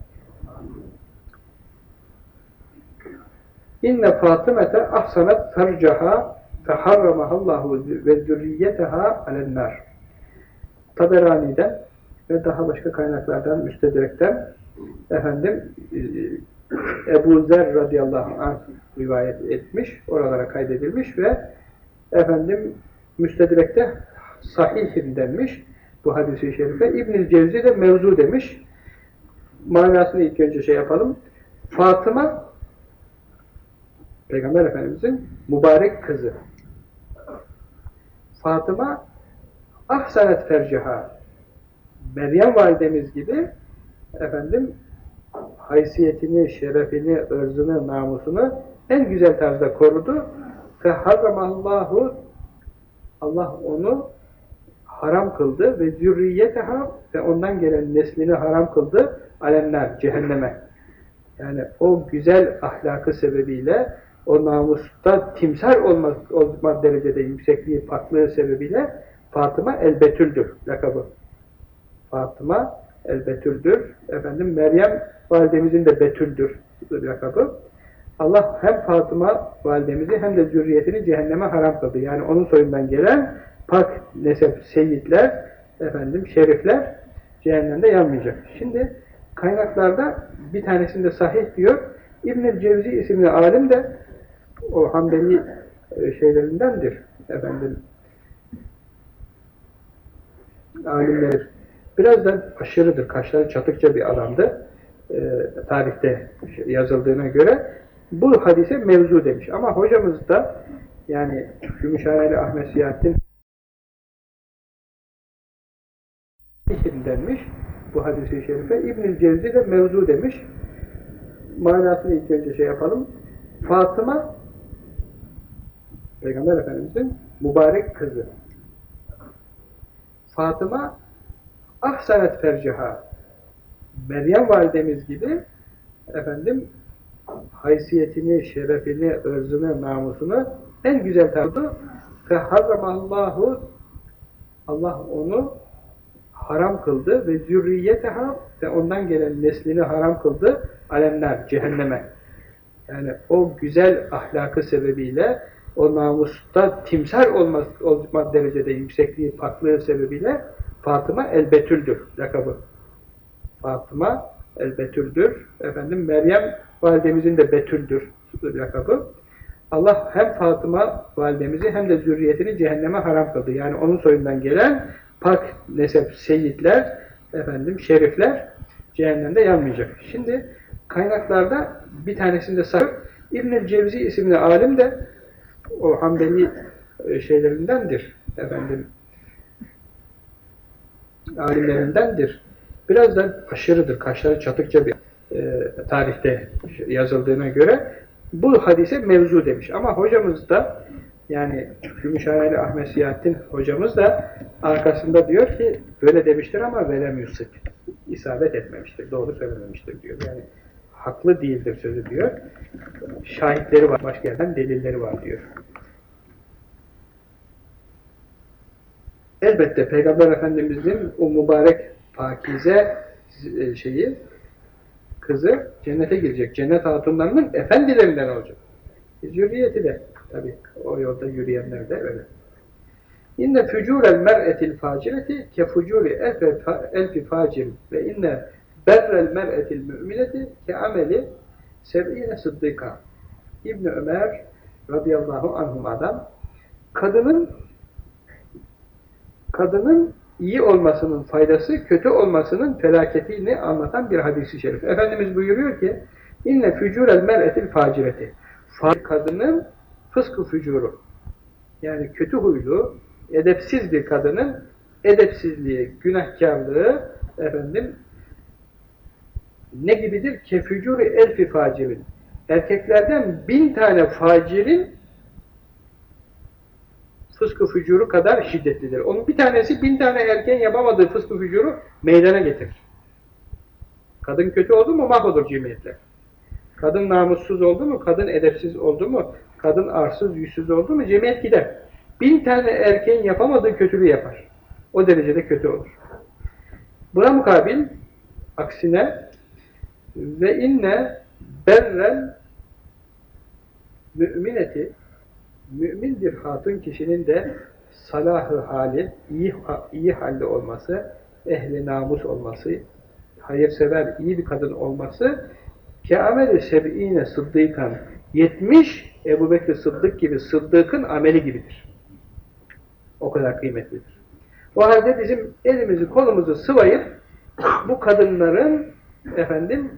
İnne Fatımete ahsanat fercaha feharramahallahu ve zürriyeteha alennâr. Taberani'den ve daha başka kaynaklardan, müstedrekten efendim e, Ebu Zer radıyallahu anh rivayet etmiş, oralara kaydedilmiş ve efendim müstedrekte sahihim denmiş bu hadisi şerife. İbn-i Cevzi de mevzu demiş. Manasını ilk önce şey yapalım. Fatıma Peygamber Efendimiz'in mübarek kızı. Fatıma ahsanet ferciha Meryem validemiz gibi efendim haysiyetini, şerefini, ırzını, namusunu en güzel tarzda korudu. Feharramallahu Allah onu haram kıldı ve zürriyeteha ve ondan gelen neslini haram kıldı alemler, cehenneme. Yani o güzel ahlakı sebebiyle o namusta timsar olma, olma derecede yüksekliği, paklığı sebebiyle Fatıma el-Betül'dür lakabı. Fatıma el-Betül'dür. Efendim Meryem validemizin de Betül'dür lakabı. Allah hem Fatıma validemizi hem de zürriyetini cehenneme haram kıldı. Yani onun soyundan gelen pak nesep seyitler, efendim şerifler cehennemde yanmayacak. Şimdi kaynaklarda bir tanesinde sahih diyor. İbn-i Cevzi isimli alim de o Hanbeli e, şeylerindendir. Efendim alimler biraz da aşırıdır. Kaşları çatıkça bir adamdı. E, tarihte yazıldığına göre bu hadise mevzu demiş. Ama hocamız da yani Gümüşhaneli Ahmet Siyahattin denmiş bu hadisi şerife. İbn-i Cevzi de mevzu demiş. Manasını ilk önce şey yapalım. Fatıma Peygamber Efendimiz'in mübarek kızı. Fatıma ahsanet ferciha Meryem validemiz gibi efendim haysiyetini, şerefini, ırzını, namusunu en güzel tarzı feharramallahu Allah onu haram kıldı ve zürriyeteha ve ondan gelen neslini haram kıldı alemler, cehenneme. Yani o güzel ahlakı sebebiyle o namusta timsar olma, olma derecede yüksekliği, paklığı sebebiyle Fatıma el-Betül'dür lakabı. Fatıma el-Betül'dür. Efendim Meryem validemizin de Betül'dür lakabı. Allah hem Fatıma validemizi hem de zürriyetini cehenneme haram kıldı. Yani onun soyundan gelen pak nesep seyitler, efendim şerifler cehennemde yanmayacak. Şimdi kaynaklarda bir tanesinde sahip İbn-i Cevzi isimli alim de o Hanbeli e, şeylerindendir. Efendim alimlerindendir. Biraz da aşırıdır. Kaşları çatıkça bir e, tarihte yazıldığına göre bu hadise mevzu demiş. Ama hocamız da yani Gümüşhaneli Ahmet Siyahattin hocamız da arkasında diyor ki böyle demiştir ama veremiyorsun. isabet etmemiştir. Doğru söylememiştir diyor. Yani haklı değildir sözü diyor. Şahitleri var. Başka yerden delilleri var diyor. Elbette Peygamber Efendimiz'in o mübarek pakize e, şeyi kızı cennete girecek. Cennet hatunlarının efendilerinden olacak. Zürriyeti de tabi o yolda yürüyenler de öyle. İnne fücurel mer'etil facireti ke fucuri elfi facir ve inne berrel mer'etil mü'mineti ke ameli seb'ine sıddıka. İbn Ömer radıyallahu anhum adam kadının kadının iyi olmasının faydası, kötü olmasının felaketini anlatan bir hadisi şerif. Efendimiz buyuruyor ki, inne fücurel mer'etil facireti. Kadının fıskı fücuru. Yani kötü huylu, edepsiz bir kadının edepsizliği, günahkarlığı efendim ne gibidir? Kefücuri elfi facirin. Erkeklerden bin tane facirin fıskı fücuru kadar şiddetlidir. Onun bir tanesi bin tane erken yapamadığı fıskı fücuru meydana getirir. Kadın kötü oldu mu mahvolur cemiyetler. Kadın namussuz oldu mu, kadın edepsiz oldu mu, kadın arsız, yüzsüz oldu mu cemiyet gider. Bin tane erkeğin yapamadığı kötülüğü yapar. O derecede kötü olur. Buna mukabil aksine ve inne berrel mümineti mümin bir hatun kişinin de salahı hali, iyi, iyi halde olması, ehli namus olması, hayırsever, iyi bir kadın olması keameli seb'ine sıddıkan 70 Ebu Bekir Sıddık gibi Sıddık'ın ameli gibidir. O kadar kıymetlidir. O halde bizim elimizi kolumuzu sıvayıp bu kadınların efendim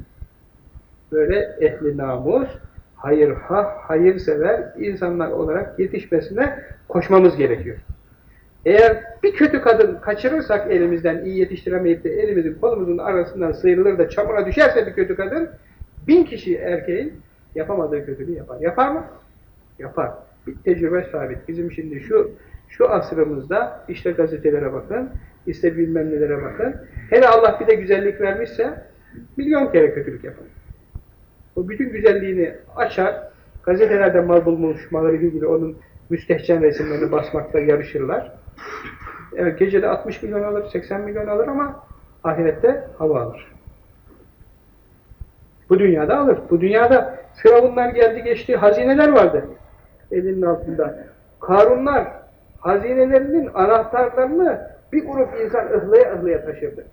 böyle ehli namus, hayır ha, hayır sever insanlar olarak yetişmesine koşmamız gerekiyor. Eğer bir kötü kadın kaçırırsak elimizden iyi yetiştiremeyip de elimizin kolumuzun arasından sıyrılır da çamura düşerse bir kötü kadın, bin kişi erkeğin yapamadığı kötülüğü yapar. Yapar mı? Yapar. Bir tecrübe sabit. Bizim şimdi şu şu asrımızda işte gazetelere bakın, işte bilmem nelere bakın. Hele Allah bir de güzellik vermişse milyon kere kötülük yapar. O bütün güzelliğini açar, gazetelerde mal bulmuş, malları gibi onun müstehcen resimlerini basmakta yarışırlar. Evet, gecede 60 milyon alır, 80 milyon alır ama ahirette hava alır. Bu dünyada alır. Bu dünyada firavunlar geldi geçti, hazineler vardı elinin altında. Karunlar hazinelerinin anahtarlarını bir grup insan ıhlaya ıhlaya taşırdı.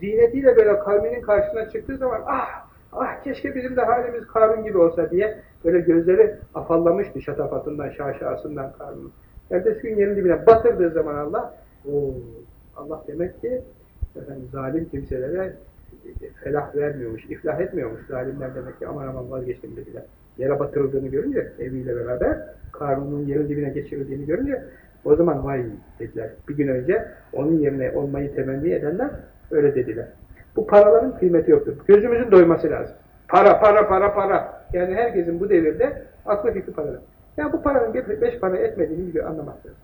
Ziynetiyle böyle kavminin karşısına çıktığı zaman ah ah keşke bizim de halimiz Karun gibi olsa diye böyle gözleri afallamıştı şatafatından, şaşasından Karun'un. Ertesi gün yerin dibine batırdığı zaman Allah o Allah demek ki efendim, zalim kimselere felah vermiyormuş, iflah etmiyormuş zalimler demek ki aman aman vazgeçtim dediler. Yere batırıldığını görünce eviyle beraber Karun'un yerin dibine geçirildiğini görünce o zaman vay dediler. Bir gün önce onun yerine olmayı temenni edenler öyle dediler. Bu paraların kıymeti yoktur. Gözümüzün doyması lazım. Para, para, para, para. Yani herkesin bu devirde aklı fikri paralar. Yani bu paranın beş para etmediğini biliyor, anlamak lazım.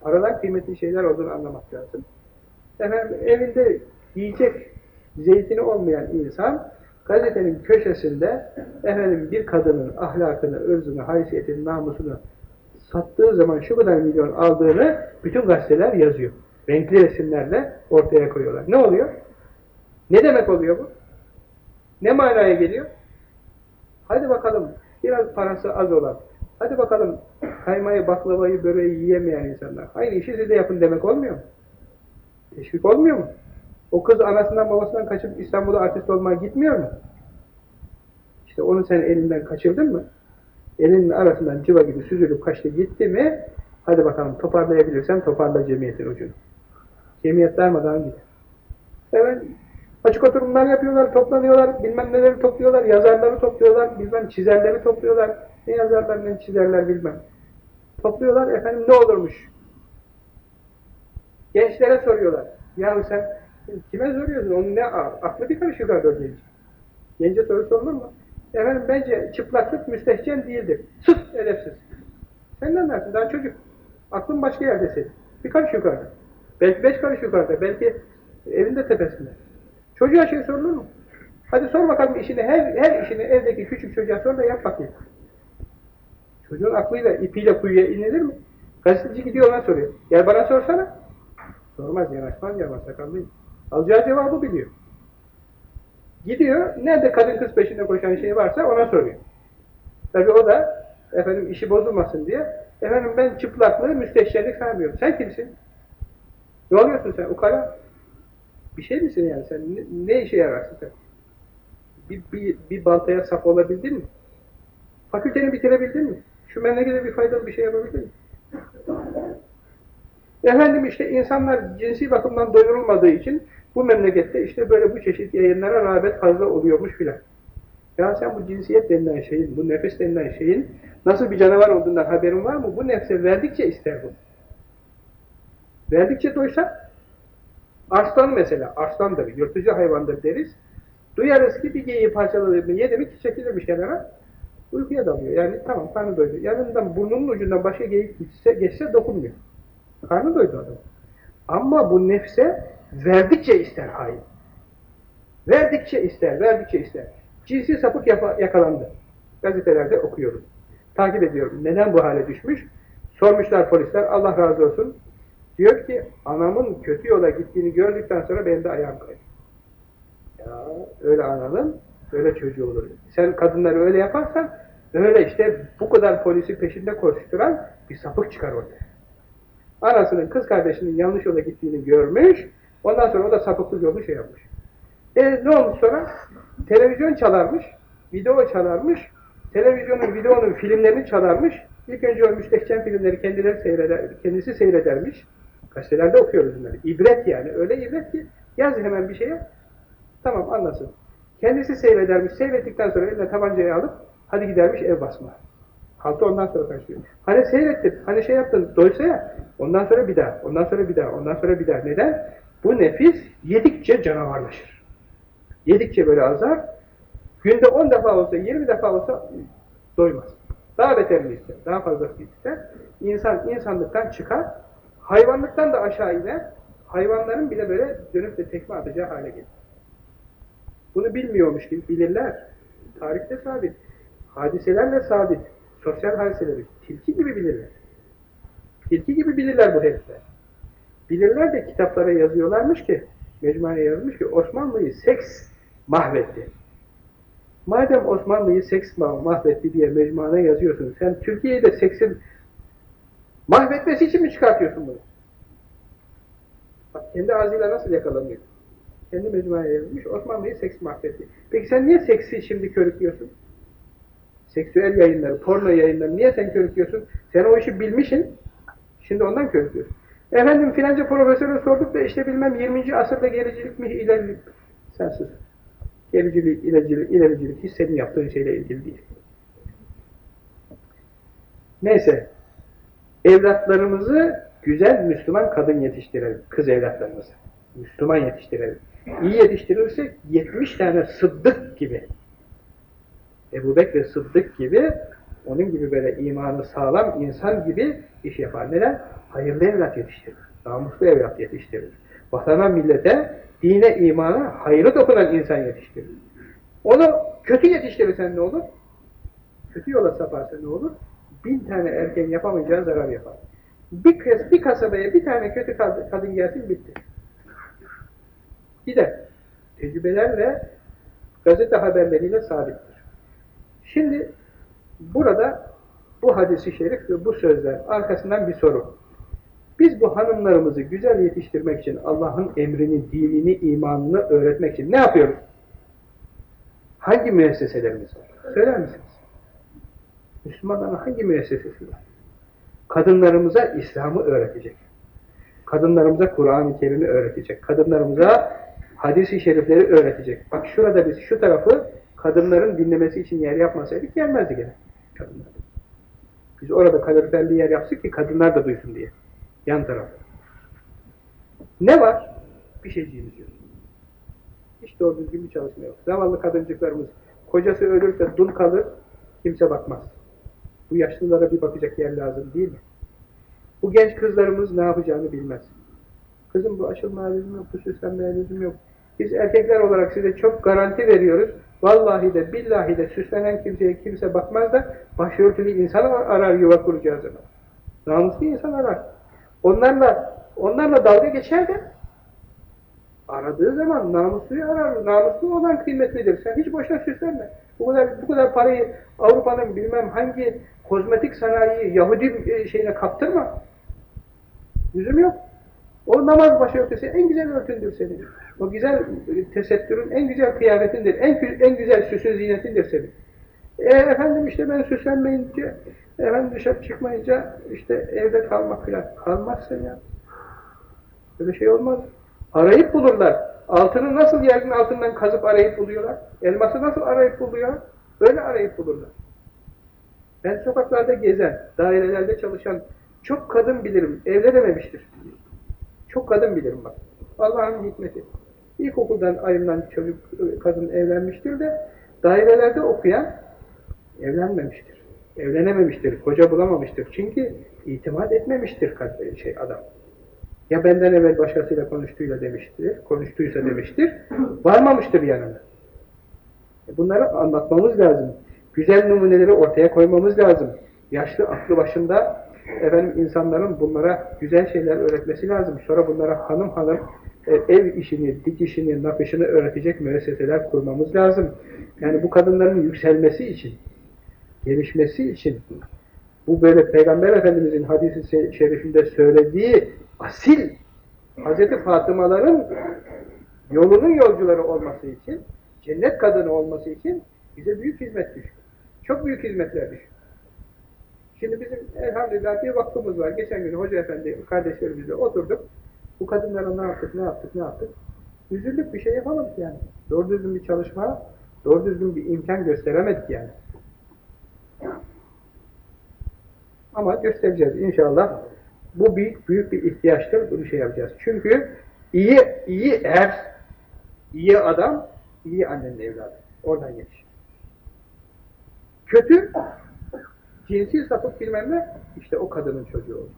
Paralar kıymetli şeyler olduğunu anlamak lazım. Efendim evinde yiyecek zeytini olmayan insan gazetenin köşesinde efendim bir kadının ahlakını, ırzını, haysiyetini, namusunu sattığı zaman şu kadar milyon aldığını bütün gazeteler yazıyor. Renkli resimlerle ortaya koyuyorlar. Ne oluyor? Ne demek oluyor bu? Ne manaya geliyor? Hadi bakalım biraz parası az olan, hadi bakalım kaymayı, baklavayı, böreği yiyemeyen insanlar. Aynı işi siz de yapın demek olmuyor mu? Teşvik olmuyor mu? O kız anasından babasından kaçıp İstanbul'da artist olmaya gitmiyor mu? İşte onu sen elinden kaçırdın mı? Elinin arasından civa gibi süzülüp kaçtı gitti mi? Hadi bakalım toparlayabilirsen toparla cemiyetin ucunu. Cemiyet darmadan gider. Evet, açık oturumlar yapıyorlar, toplanıyorlar, bilmem neleri topluyorlar, yazarları topluyorlar, bilmem çizerleri topluyorlar. Ne yazarlar ne çizerler bilmem. Topluyorlar, efendim ne olurmuş? Gençlere soruyorlar. Yahu sen kime soruyorsun? Onun ne aklı bir karış yukarıda o genç. Gence soru sorulur mu? Efendim bence çıplaklık müstehcen değildir. Sıt edepsiz. Sen ne anlarsın? Daha çocuk. Aklın başka yerde. Bir karış yukarıda. Belki beş karış yukarıda. Belki evinde tepesinde. Çocuğa şey sorulur mu? Hadi sor bakalım işini, her, her işini evdeki küçük çocuğa sor da yap bakayım. Çocuğun aklıyla, ipiyle kuyuya inilir mi? Gazeteci gidiyor ona soruyor. Gel bana sorsana. Sormaz, yanaşmaz, yapmaz, sakallıyım. Alacağı cevabı biliyor. Gidiyor, nerede kadın kız peşinde koşan şey varsa ona soruyor. Tabi o da, efendim işi bozulmasın diye, efendim ben çıplaklığı müsteşarlık saymıyorum. Sen kimsin? Ne oluyorsun sen? Ukala. Bir şey misin yani sen? Ne, ne işe yararsın sen? Bir, bir, bir baltaya sap olabildin mi? Fakülteni bitirebildin mi? Şu memlekete bir faydalı bir şey yapabildin mi? Efendim işte insanlar cinsi bakımdan doyurulmadığı için bu memlekette işte böyle bu çeşit yayınlara rağbet fazla oluyormuş filan. Ya sen bu cinsiyet denilen şeyin, bu nefes denilen şeyin nasıl bir canavar olduğundan haberin var mı? Bu nefse verdikçe ister bu. Verdikçe doysa, arslan mesela, arslan da bir yırtıcı hayvandır deriz. Duyarız ki bir geyiği parçaladığını yedi mi çekilirmiş kenara, uykuya dalıyor. Yani tamam karnı doydu. Yanından burnunun ucundan başka geyik geçse, geçse dokunmuyor. Karnı doydu adam. Ama bu nefse verdikçe ister hain. Verdikçe ister, verdikçe ister. Cinsi sapık yakalandı. Gazetelerde okuyoruz. Takip ediyorum. Neden bu hale düşmüş? Sormuşlar polisler, Allah razı olsun. Diyor ki, anamın kötü yola gittiğini gördükten sonra benim de ayağım kaydı. Ya öyle ananın, öyle çocuğu olur. Sen kadınları öyle yaparsan, öyle işte bu kadar polisi peşinde koşturan bir sapık çıkar ortaya. Anasının kız kardeşinin yanlış yola gittiğini görmüş, ondan sonra o da sapıklık yolu şey yapmış. E ne olmuş sonra? Televizyon çalarmış, video çalarmış, televizyonun, videonun filmlerini çalarmış. İlk önce o müstehcen filmleri kendileri seyreder, kendisi seyredermiş. Gazetelerde okuyoruz bunları. İbret yani. Öyle ibret ki yaz hemen bir şeye. Tamam anlasın. Kendisi seyredermiş. Seyrettikten sonra eline tabancayı alıp hadi gidermiş ev basma. Haltı ondan sonra karşılıyor. Hani seyrettin, hani şey yaptın, doysa ya, ondan sonra bir daha, ondan sonra bir daha, ondan sonra bir daha. Neden? Bu nefis yedikçe canavarlaşır. Yedikçe böyle azar, günde 10 defa olsa, 20 defa olsa doymaz. Daha beterini ister, daha fazlasını ister. İnsan insanlıktan çıkar, hayvanlıktan da aşağı iner, hayvanların bile böyle dönüp de tekme atacağı hale gelir. Bunu bilmiyormuş gibi bilirler. Tarihte sabit. Hadiselerle sabit. Sosyal hadiseleri. Tilki gibi bilirler. Tilki gibi bilirler bu herifler. Bilirler de kitaplara yazıyorlarmış ki, mecmuaya yazmış ki Osmanlı'yı seks mahvetti. Madem Osmanlı'yı seks mahvetti diye mecmuana yazıyorsun, sen Türkiye'de seksin mahvetmesi için mi çıkartıyorsun bunu? Bak kendi ağzıyla nasıl yakalanıyor? Kendi mecmuaya yazmış, Osmanlı'yı seks mahvetti. Peki sen niye seksi şimdi körüklüyorsun? Seksüel yayınları, porno yayınları niye sen körüklüyorsun? Sen o işi bilmişsin, şimdi ondan körüklüyorsun. Efendim filanca profesöre sorduk da işte bilmem 20. asırda gericilik mi ilericilik? Sen sus. Gericilik, ilericilik, ilericilik hiç senin yaptığın şeyle ilgili değil. Neyse, evlatlarımızı güzel Müslüman kadın yetiştirelim, kız evlatlarımızı. Müslüman yetiştirelim. İyi yetiştirirsek 70 tane sıddık gibi, Ebu Bekir Sıddık gibi, onun gibi böyle imanı sağlam insan gibi iş yapar. Neden? Hayırlı evlat yetiştirir. Namuslu evlat yetiştirir. Vatana, millete, dine, imana hayırlı dokunan insan yetiştirir. Onu kötü yetiştirirsen ne olur? Kötü yola saparsa ne olur? Bin tane erken yapamayacağı zarar yapar. Bir, kez, bir kasabaya bir tane kötü kadın gelsin bitti. Gider. Tecrübelerle, gazete haberleriyle sabittir. Şimdi burada bu hadisi şerif ve bu sözler arkasından bir soru. Biz bu hanımlarımızı güzel yetiştirmek için Allah'ın emrini, dinini, imanını öğretmek için ne yapıyoruz? Hangi müesseselerimiz var? Söyler misiniz? Müslümanların hangi müessesesi var? Kadınlarımıza İslam'ı öğretecek. Kadınlarımıza Kur'an-ı Kerim'i öğretecek. Kadınlarımıza hadis-i şerifleri öğretecek. Bak şurada biz şu tarafı kadınların dinlemesi için yer yapmasaydık gelmezdi gene. Kadınlar. Biz orada kaloriferli yer yaptık ki kadınlar da duysun diye. Yan taraf. Ne var? Bir şeyciğimiz yok. Hiç doğru düzgün bir çalışma yok. Zavallı kadıncıklarımız kocası ölürse dul kalır, kimse bakmaz. Bu yaşlılara bir bakacak yer lazım değil mi? Bu genç kızlarımız ne yapacağını bilmez. Kızım bu aşılmaya lüzum yok, bu süslenmeye lüzum yok. Biz erkekler olarak size çok garanti veriyoruz. Vallahi de billahi de süslenen kimseye kimse bakmaz da başörtülü insan arar yuva kuracağı zaman. Namuslu insan arar. Onlarla onlarla dalga geçer de aradığı zaman namusluyu arar. Namuslu olan kıymetlidir. Sen hiç boşuna süslenme. Bu kadar, bu kadar parayı Avrupa'nın bilmem hangi kozmetik sanayi Yahudi e, şeyine kaptırma. Yüzüm yok. O namaz başörtüsü en güzel örtündür senin. O güzel tesettürün en güzel kıyafetindir. En, en güzel süsün zinetindir senin. E efendim işte ben süslenmeyince, efendim dışarı çıkmayınca işte evde kalmak filan. Kalmazsın ya. Böyle şey olmaz. Arayıp bulurlar. Altını nasıl yerin altından kazıp arayıp buluyorlar? Elması nasıl arayıp buluyorlar? Böyle arayıp bulurlar. Ben sokaklarda gezen, dairelerde çalışan çok kadın bilirim. Evlenememiştir. Çok kadın bilirim bak. Allah'ın hikmeti. İlkokuldan ayrılan çocuk, kadın evlenmiştir de dairelerde okuyan evlenmemiştir. Evlenememiştir, koca bulamamıştır. Çünkü itimat etmemiştir şey adam. Ya benden evvel başkasıyla konuştuyla demiştir, konuştuysa demiştir, varmamıştır yanına. E bunları anlatmamız lazım. Güzel numuneleri ortaya koymamız lazım. Yaşlı aklı başında efendim insanların bunlara güzel şeyler öğretmesi lazım. Sonra bunlara hanım hanım e, ev işini, dikişini, nakışını öğretecek müesseseler kurmamız lazım. Yani bu kadınların yükselmesi için, gelişmesi için bu böyle Peygamber Efendimizin hadisi şerifinde söylediği asil Hz. Fatımaların yolunun yolcuları olması için, cennet kadını olması için bize büyük hizmet düşüyor. Çok büyük hizmetler düşüyor. Şimdi bizim elhamdülillah bir vaktimiz var. Geçen gün Hoca Efendi kardeşlerimizle oturduk. Bu kadınlara ne yaptık, ne yaptık, ne yaptık? Üzüldük bir şey yapamadık yani. Doğru düzgün bir çalışma, doğru düzgün bir imkan gösteremedik yani. Ama göstereceğiz inşallah. Bu büyük büyük bir ihtiyaçtır. Bunu şey yapacağız. Çünkü iyi iyi er, iyi adam, iyi annenin evladı. Oradan gelişir. Kötü, cinsi sapık bilmem ne, işte o kadının çocuğu olur.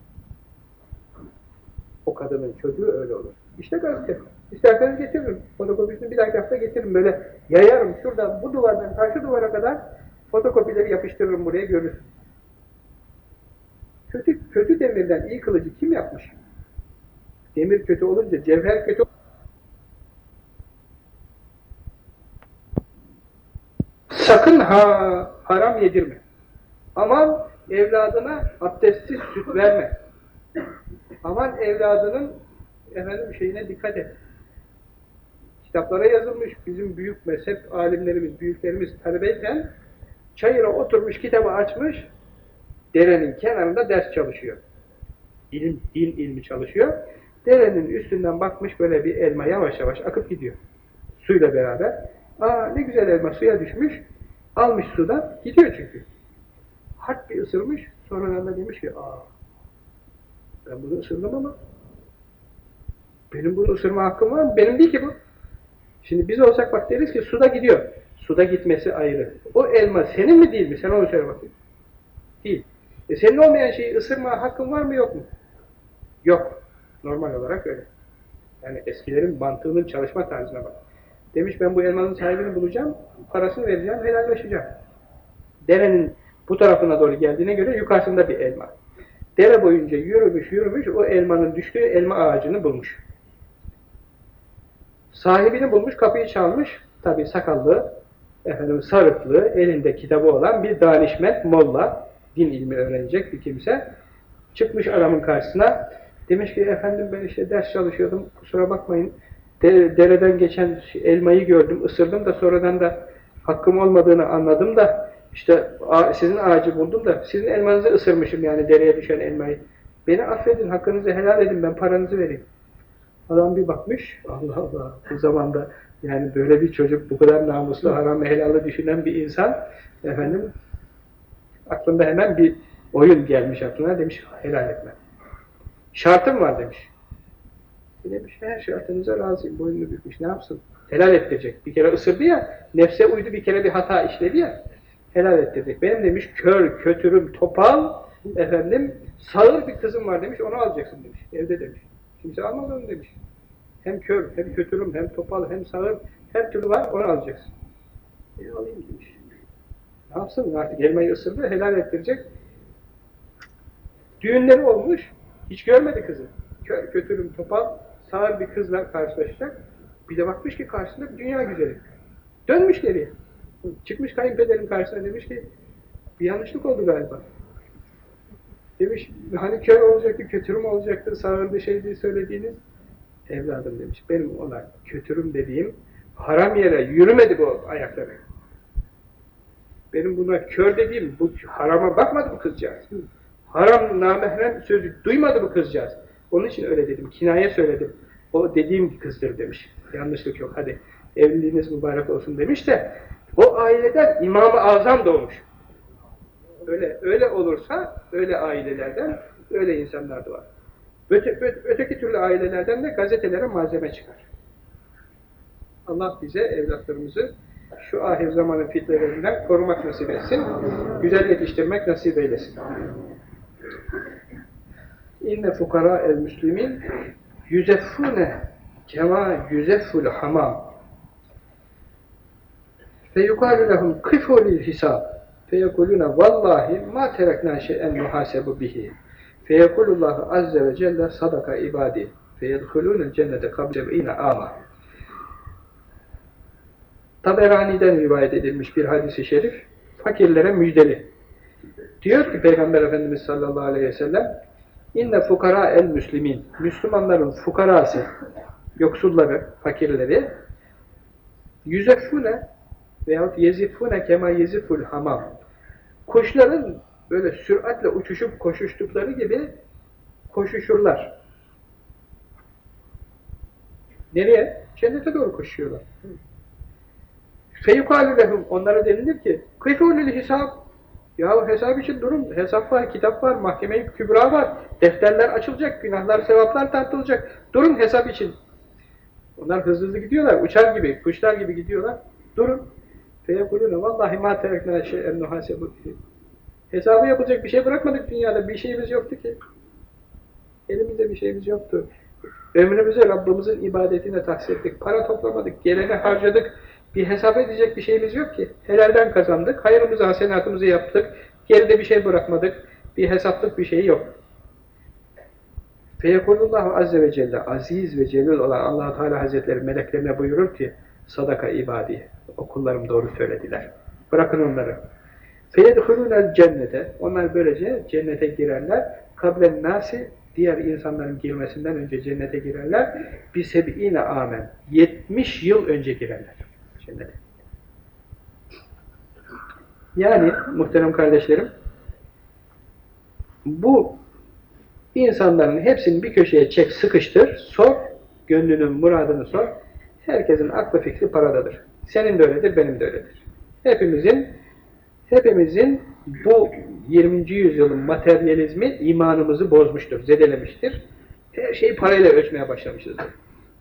O kadının çocuğu öyle olur. İşte gazete. İsterseniz getiririm. Fotokopisini bir dahaki hafta getiririm. Böyle yayarım. Şuradan bu duvardan karşı duvara kadar fotokopileri yapıştırırım buraya görürsün. Kötü, kötü demirden iyi kılıcı kim yapmış? Demir kötü olunca cevher kötü Sakın ha, haram yedirme. Aman evladına abdestsiz süt verme. Aman evladının efendim şeyine dikkat et. Kitaplara yazılmış bizim büyük mezhep alimlerimiz, büyüklerimiz talebeyken çayıra oturmuş kitabı açmış derenin kenarında ders çalışıyor. İlim, din ilmi çalışıyor. Derenin üstünden bakmış böyle bir elma yavaş yavaş akıp gidiyor. Suyla beraber. Aa ne güzel elma suya düşmüş. Almış sudan gidiyor çünkü. Hart bir ısırmış. Sonradan da demiş ki aa ben bunu ısırdım ama benim bunu ısırma hakkım var mı? Benim değil ki bu. Şimdi biz olsak bak deriz ki suda gidiyor. Suda gitmesi ayrı. O elma senin mi değil mi? Sen onu söyle bakayım. Değil. E senin olmayan şeyi ısırma hakkın var mı yok mu? Yok. Normal olarak öyle. Yani eskilerin mantığının çalışma tarzına bak. Demiş ben bu elmanın sahibini bulacağım, parasını vereceğim, helalleşeceğim. Derenin bu tarafına doğru geldiğine göre yukarısında bir elma. Dere boyunca yürümüş yürümüş o elmanın düştüğü elma ağacını bulmuş. Sahibini bulmuş, kapıyı çalmış. Tabi sakallı, efendim sarıklı, elinde kitabı olan bir danişment, molla, din ilmi öğrenecek bir kimse. Çıkmış adamın karşısına. Demiş ki efendim ben işte ders çalışıyordum, kusura bakmayın. Dereden geçen elmayı gördüm, ısırdım da sonradan da hakkım olmadığını anladım da işte sizin ağacı buldum da sizin elmanızı ısırmışım yani dereye düşen elmayı. Beni affedin, hakkınızı helal edin, ben paranızı vereyim. Adam bir bakmış, Allah Allah, bu zamanda yani böyle bir çocuk, bu kadar namuslu, haram helalı düşünen bir insan, efendim, aklında hemen bir oyun gelmiş aklına, demiş, helal etme. Şartım var demiş. Demiş, her şartınıza razıyım, boynunu bükmüş, ne yapsın? Helal ettirecek. Bir kere ısırdı ya, nefse uydu, bir kere bir hata işledi ya, helal ettirecek. Benim demiş, kör, kötürüm, topal, efendim, sağır bir kızım var demiş, onu alacaksın demiş, evde demiş. Kimse almaz onu demiş. Hem kör, hem kötürüm, hem topal, hem sağır, her türlü var, onu alacaksın. E alayım demiş. Ne yapsın artık elmayı ısırdı, helal ettirecek. Düğünleri olmuş, hiç görmedi kızı. Kör, kötürüm, topal, sağır bir kızla karşılaşacak. Bir de bakmış ki karşısında dünya güzeli. Dönmüş geriye. Çıkmış kayınpederin karşısına demiş ki, bir yanlışlık oldu galiba. Demiş, hani kör olacaktı, kötürüm olacaktı, sağır bir şeydi söylediğiniz. Evladım demiş, benim ona kötürüm dediğim haram yere yürümedi bu ayakları. Benim buna kör dediğim, bu harama bakmadı bu kızcağız. Haram, namahrem sözü duymadı bu kızcağız. Onun için öyle dedim, kinaye söyledim. O dediğim kızdır demiş. Yanlışlık yok, hadi evliliğiniz mübarek olsun demiş de o aileden İmam-ı Azam doğmuş. Öyle, öyle olursa, öyle ailelerden, öyle insanlar da var. Öte, öteki türlü ailelerden de gazetelere malzeme çıkar. Allah bize evlatlarımızı şu ahir zamanın fitnelerinden korumak nasip etsin, güzel yetiştirmek nasip eylesin. İnne fukara el müslimin yüzeffune kema yüzefful hamam feyukalu lehum kıfulil hisab feyekulune vallahi ma terekna şey'en muhasebu bihi feyekulullahu azze ve celle sadaka ibadi feyedhulûnel cennete kabseb'ine ama Taberani'den rivayet edilmiş bir hadisi şerif fakirlere müjdeli. Diyor ki Peygamber Efendimiz sallallahu aleyhi ve sellem inne fukara el müslimin Müslümanların fukarası yoksulları, fakirleri yüzeffune veyahut yezifune kema yeziful hamam kuşların böyle süratle uçuşup koşuştukları gibi koşuşurlar. Nereye? Cennete doğru koşuyorlar. Feyukalü lehum onlara denilir ki kıyfûnül hesap Ya hesap için durun. Hesap var, kitap var, mahkeme kübra var. Defterler açılacak, günahlar, sevaplar tartılacak. Durun hesap için. Onlar hızlı hızlı gidiyorlar. Uçar gibi, kuşlar gibi gidiyorlar. Durun. Feyekulûne vallahi mâ tereknâ şey'en nuhâsebu Hesabı yapılacak bir şey bırakmadık dünyada. Bir şeyimiz yoktu ki. Elimizde bir şeyimiz yoktu. Ömrümüzü Rabbimizin ibadetine tahsis ettik. Para toplamadık, gelene harcadık. Bir hesap edecek bir şeyimiz yok ki. Helalden kazandık, hayırımızı, hasenatımızı yaptık. Geride bir şey bırakmadık. Bir hesaplık bir şey yok. Feyekulullahu azze ve celle, aziz ve celil olan allah Teala Hazretleri meleklerine buyurur ki, sadaka ibadi, okullarım doğru söylediler. Bırakın onları. Feyedhulûnel cennete, onlar böylece cennete girerler. Kablen nasi, diğer insanların girmesinden önce cennete girerler. Bir seb'ine amen, 70 yıl önce girerler cennete. Yani muhterem kardeşlerim, bu insanların hepsini bir köşeye çek, sıkıştır, sor, gönlünün muradını sor. Herkesin aklı fikri paradadır. Senin de öyledir, benim de öyledir. Hepimizin hepimizin bu 20. yüzyılın materyalizmi imanımızı bozmuştur, zedelemiştir. Her şeyi parayla ölçmeye başlamışızdır.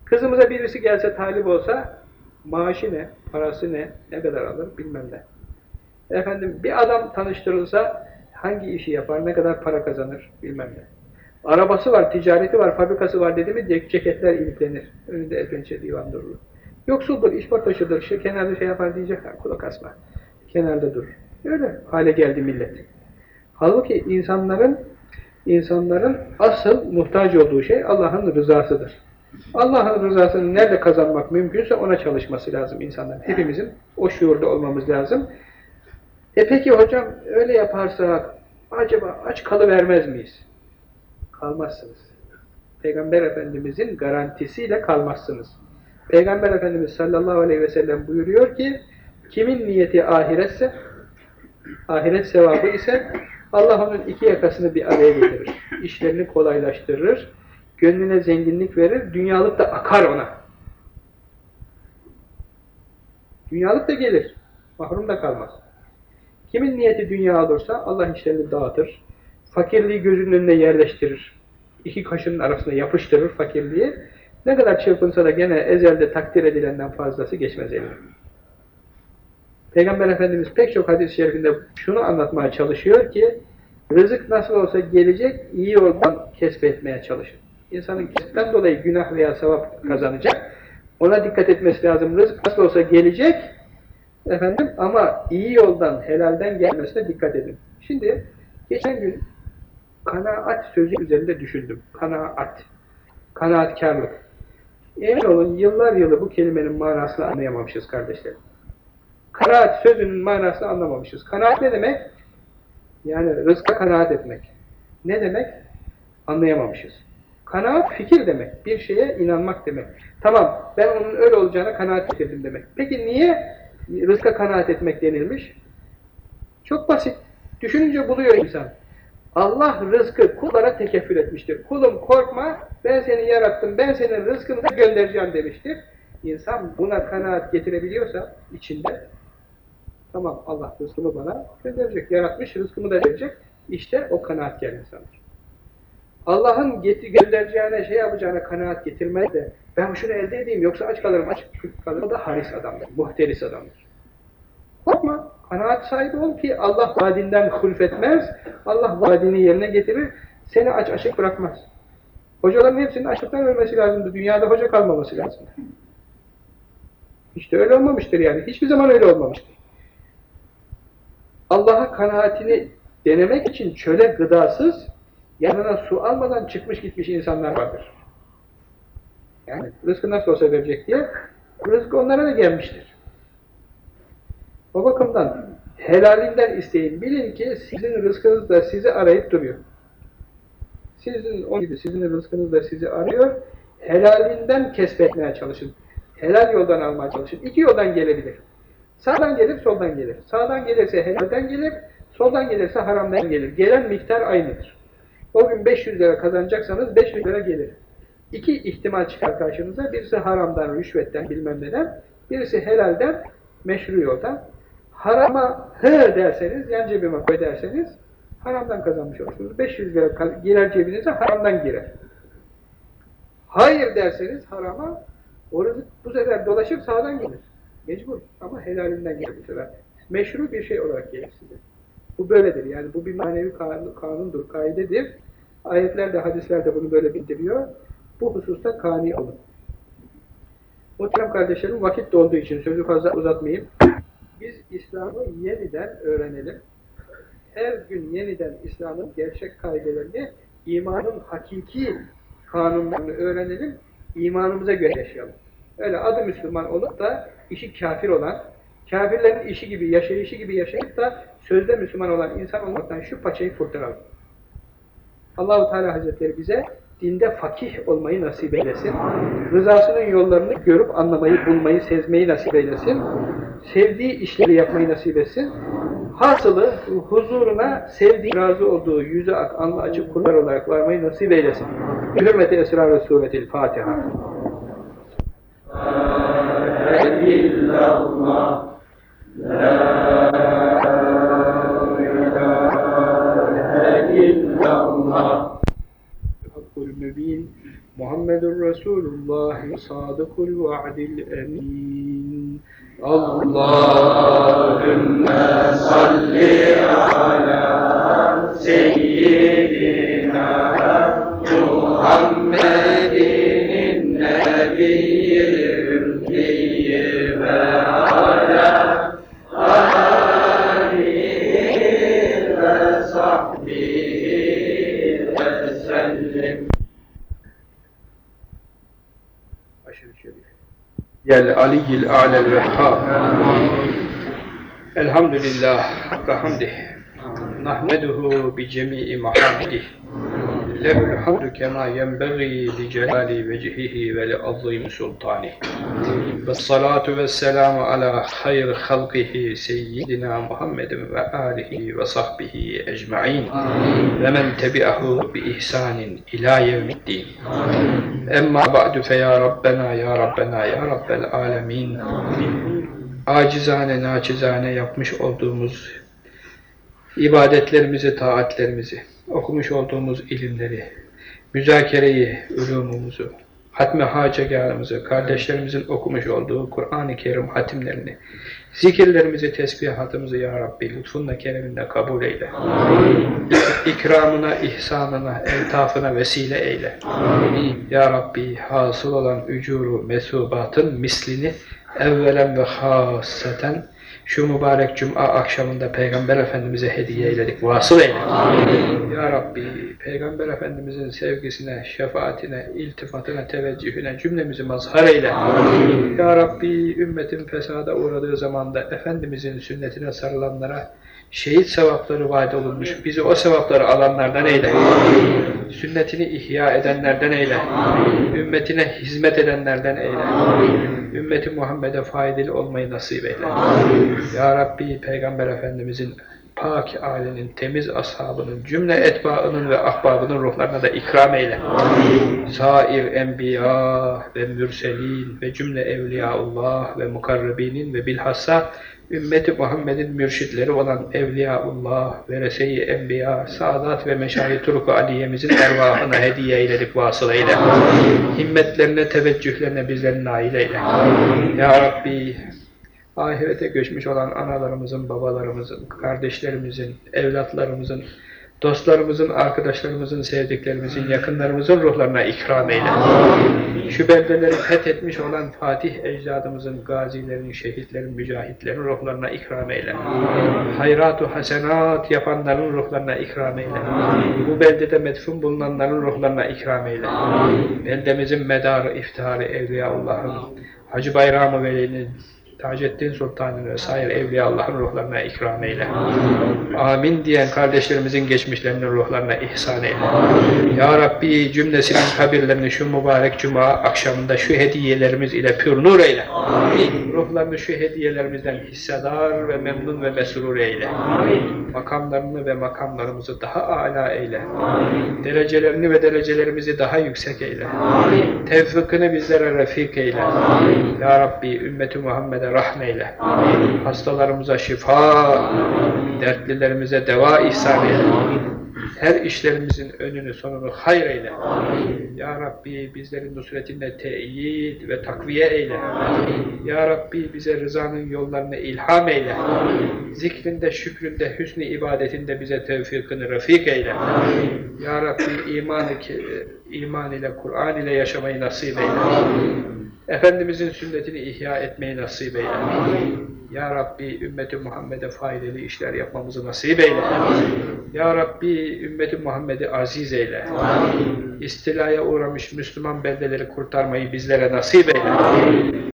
Kızımıza birisi gelse talip olsa maaşı ne, parası ne, ne kadar alır bilmem ne. Efendim bir adam tanıştırılsa hangi işi yapar, ne kadar para kazanır bilmem ne. Arabası var, ticareti var, fabrikası var dedi mi ceketler iliklenir. Önünde el pençe divan durur. Yoksuldur, işportaşıdır, şu kenarda şey yapar diyecekler, kulak asma. Kenarda durur. Öyle hale geldi millet. Halbuki insanların insanların asıl muhtaç olduğu şey Allah'ın rızasıdır. Allah'ın rızasını nerede kazanmak mümkünse ona çalışması lazım insanların. Hepimizin o şuurda olmamız lazım. E peki hocam öyle yaparsak acaba aç kalıvermez miyiz? Kalmazsınız. Peygamber Efendimizin garantisiyle kalmazsınız. Peygamber Efendimiz sallallahu aleyhi ve sellem buyuruyor ki kimin niyeti ahiretse ahiret sevabı ise Allah onun iki yakasını bir araya getirir. İşlerini kolaylaştırır. Gönlüne zenginlik verir. Dünyalık da akar ona. Dünyalık da gelir. Mahrum da kalmaz. Kimin niyeti dünya olursa Allah işlerini dağıtır. Fakirliği gözünün önüne yerleştirir. İki kaşının arasına yapıştırır fakirliği. Ne kadar çırpınsa da gene ezelde takdir edilenden fazlası geçmez eline. Peygamber Efendimiz pek çok hadis-i şerifinde şunu anlatmaya çalışıyor ki rızık nasıl olsa gelecek, iyi yoldan kesbetmeye çalışın. İnsanın kesbitten dolayı günah veya sevap kazanacak. Ona dikkat etmesi lazım. Rızık nasıl olsa gelecek efendim ama iyi yoldan, helalden gelmesine dikkat edin. Şimdi geçen gün kanaat sözü üzerinde düşündüm. Kanaat. Kanaatkarlık. Emin olun yıllar yılı bu kelimenin manasını anlayamamışız kardeşlerim. Kanaat sözünün manasını anlamamışız. Kanaat ne demek? Yani rızka kanaat etmek. Ne demek? Anlayamamışız. Kanaat fikir demek. Bir şeye inanmak demek. Tamam ben onun öyle olacağına kanaat getirdim demek. Peki niye rızka kanaat etmek denilmiş? Çok basit. Düşününce buluyor insan. Allah rızkı kullara tekeffül etmiştir. Kulum korkma, ben seni yarattım, ben senin rızkını da göndereceğim demiştir. İnsan buna kanaat getirebiliyorsa içinde, tamam Allah rızkımı bana gönderecek, yaratmış, rızkımı da verecek, işte o kanaat gelen insandır. Allah'ın göndereceğine, şey yapacağına kanaat getirmez de, ben şunu elde edeyim yoksa aç kalırım, aç kalırım, o da haris adamdır, muhteris adamdır. Korkma, kanaat sahibi ol ki Allah vaadinden hulfetmez, Allah vaadini yerine getirir, seni aç açık bırakmaz. Hocaların hepsinin açlıktan ölmesi lazımdı, dünyada hoca kalmaması lazımdı. İşte öyle olmamıştır yani, hiçbir zaman öyle olmamıştır. Allah'a kanaatini denemek için çöle gıdasız, yanına su almadan çıkmış gitmiş insanlar vardır. Yani rızkı nasıl olsa verecek diye, rızkı onlara da gelmiştir. O bakımdan helalinden isteyin. Bilin ki sizin rızkınız da sizi arayıp duruyor. Sizin o gibi sizin rızkınız da sizi arıyor. Helalinden kesbetmeye çalışın. Helal yoldan almaya çalışın. İki yoldan gelebilir. Sağdan gelir, soldan gelir. Sağdan gelirse helalden gelir, soldan gelirse haramdan gelir. Gelen miktar aynıdır. O gün 500 lira kazanacaksanız 500 lira gelir. İki ihtimal çıkar karşınıza. Birisi haramdan, rüşvetten, bilmem neden. Birisi helalden, meşru yoldan. Harama hı derseniz, yan cebime koy derseniz haramdan kazanmış olursunuz. 500 lira girer cebinize haramdan girer. Hayır derseniz harama o bu sefer dolaşıp sağdan gelir. Mecbur ama helalinden gelir bu sefer. Meşru bir şey olarak gelir size. Bu böyledir. Yani bu bir manevi kanun, kanundur, kaidedir. Ayetler de, hadisler de bunu böyle bildiriyor. Bu hususta kani olun. Muhterem kardeşlerim vakit dolduğu için sözü fazla uzatmayayım. Biz İslam'ı yeniden öğrenelim. Her gün yeniden İslam'ın gerçek kaidelerini, imanın hakiki kanunlarını öğrenelim, imanımıza göre yaşayalım. Öyle adı Müslüman olup da işi kafir olan, kafirlerin işi gibi, yaşayışı gibi yaşayıp da sözde Müslüman olan insan olmaktan şu paçayı kurtaralım. Allahu Teala Hazretleri bize dinde fakih olmayı nasip eylesin. Rızasının yollarını görüp anlamayı, bulmayı, sezmeyi nasip eylesin. Sevdiği işleri yapmayı nasip etsin. Hasılı huzuruna sevdiği, razı olduğu yüzü ak, anlı açık kullar olarak varmayı nasip eylesin. Hürmeti esrar-ı suretil Fatiha. La illallah La Allah. Hakul mübin. Muhammedur Resulullah sadıkul vaadil emin. Allahümme salli ala seyyidina Muhammed Gel aliyyil a'lel vehhab. Elhamdülillah ve hamdih. Nahmeduhu bi cemi'i mahamdih. Lehul hamdu kema yenbaghi li celali vecihihi ve li azim sultanih. Ve salatu ve selamu ala hayr halkihi seyyidina Muhammedin ve alihi ve Emma ba'du fe ya Rabbena ya Rabbena ya Rabbel alemin. Acizane, naçizane yapmış olduğumuz ibadetlerimizi, taatlerimizi, okumuş olduğumuz ilimleri, müzakereyi, ulumumuzu, hatmi hacegahımızı, kardeşlerimizin okumuş olduğu Kur'an-ı Kerim hatimlerini, zikirlerimizi, tesbihatımızı Ya Rabbi lütfunla kereminle kabul eyle. İkramına, ihsanına, eltafına vesile eyle. Ya Rabbi hasıl olan ücuru, mesubatın mislini evvelen ve hasseten şu mübarek cuma akşamında Peygamber Efendimiz'e hediye eyledik. Vasıl eyle. Amin. Ya Rabbi, Peygamber Efendimiz'in sevgisine, şefaatine, iltifatına, teveccühüne cümlemizi mazhar eyle. Amin. Ya Rabbi, ümmetin fesada uğradığı zamanda Efendimiz'in sünnetine sarılanlara şehit sevapları vaat olunmuş. Bizi o sevapları alanlardan eyle. Sünnetini ihya edenlerden eyle. Ümmetine hizmet edenlerden eyle. Ümmeti Muhammed'e faydalı olmayı nasip eyle. Ya Rabbi Peygamber Efendimizin pak âlinin, temiz ashabının, cümle etbaının ve ahbabının ruhlarına da ikram eyle. Sair enbiya ve mürselin ve cümle evliyaullah ve mukarrebinin ve bilhassa ümmeti Muhammed'in mürşitleri olan Evliyaullah, Verese-i Enbiya, Saadat ve Meşayi Turku Aliye'mizin ervahına hediye eyledik, vasıl eyle. Himmetlerine, teveccühlerine bizleri nail eyle. Ya Rabbi, ahirete göçmüş olan analarımızın, babalarımızın, kardeşlerimizin, evlatlarımızın, dostlarımızın, arkadaşlarımızın, sevdiklerimizin, yakınlarımızın ruhlarına ikram eyle. Şu beldeleri fethetmiş olan Fatih ecdadımızın, gazilerin, şehitlerin, mücahitlerin ruhlarına ikram eyle. Hayratu hasenat yapanların ruhlarına ikram eyle. Bu beldede medfun bulunanların ruhlarına ikram eyle. Beldemizin medarı, iftiharı, Evliyaullah'ın, Hacı Bayram-ı Veli'nin, Taceddin Sultan'ın vesaire Evliya Allah'ın ruhlarına ikram eyle. Amin. Diyen kardeşlerimizin geçmişlerinin ruhlarına ihsan eyle. Ya Rabbi cümlesinin kabirlerini şu mübarek cuma akşamında şu hediyelerimiz ile pür nur eyle. Amin. Ruhlarını şu hediyelerimizden hissedar ve memnun ve mesrur eyle. Amin. Makamlarını ve makamlarımızı daha âlâ eyle. Amin. Derecelerini ve derecelerimizi daha yüksek eyle. Amin. Tevfikini bizlere refik eyle. Amin. Ya Rabbi ümmeti Muhammed'e Rahmeyle. Hastalarımıza şifa, dertlilerimize deva ihsan eyle. Her işlerimizin önünü sonunu hayır eyle. Ya Rabbi bizlerin nusretinde teyit ve takviye eyle. Ya Rabbi bize rızanın yollarını ilham eyle. Zikrinde, şükründe, hüsnü ibadetinde bize tevfikini refik eyle. Ya Rabbi imanı, ki- iman ile, Kur'an ile yaşamayı nasip eyle. Efendimizin sünnetini ihya etmeyi nasip eyle. Ya Rabbi ümmeti Muhammed'e faydalı işler yapmamızı nasip eyle. Ya Rabbi ümmeti Muhammed'i aziz eyle. İstilaya uğramış Müslüman beldeleri kurtarmayı bizlere nasip eyle.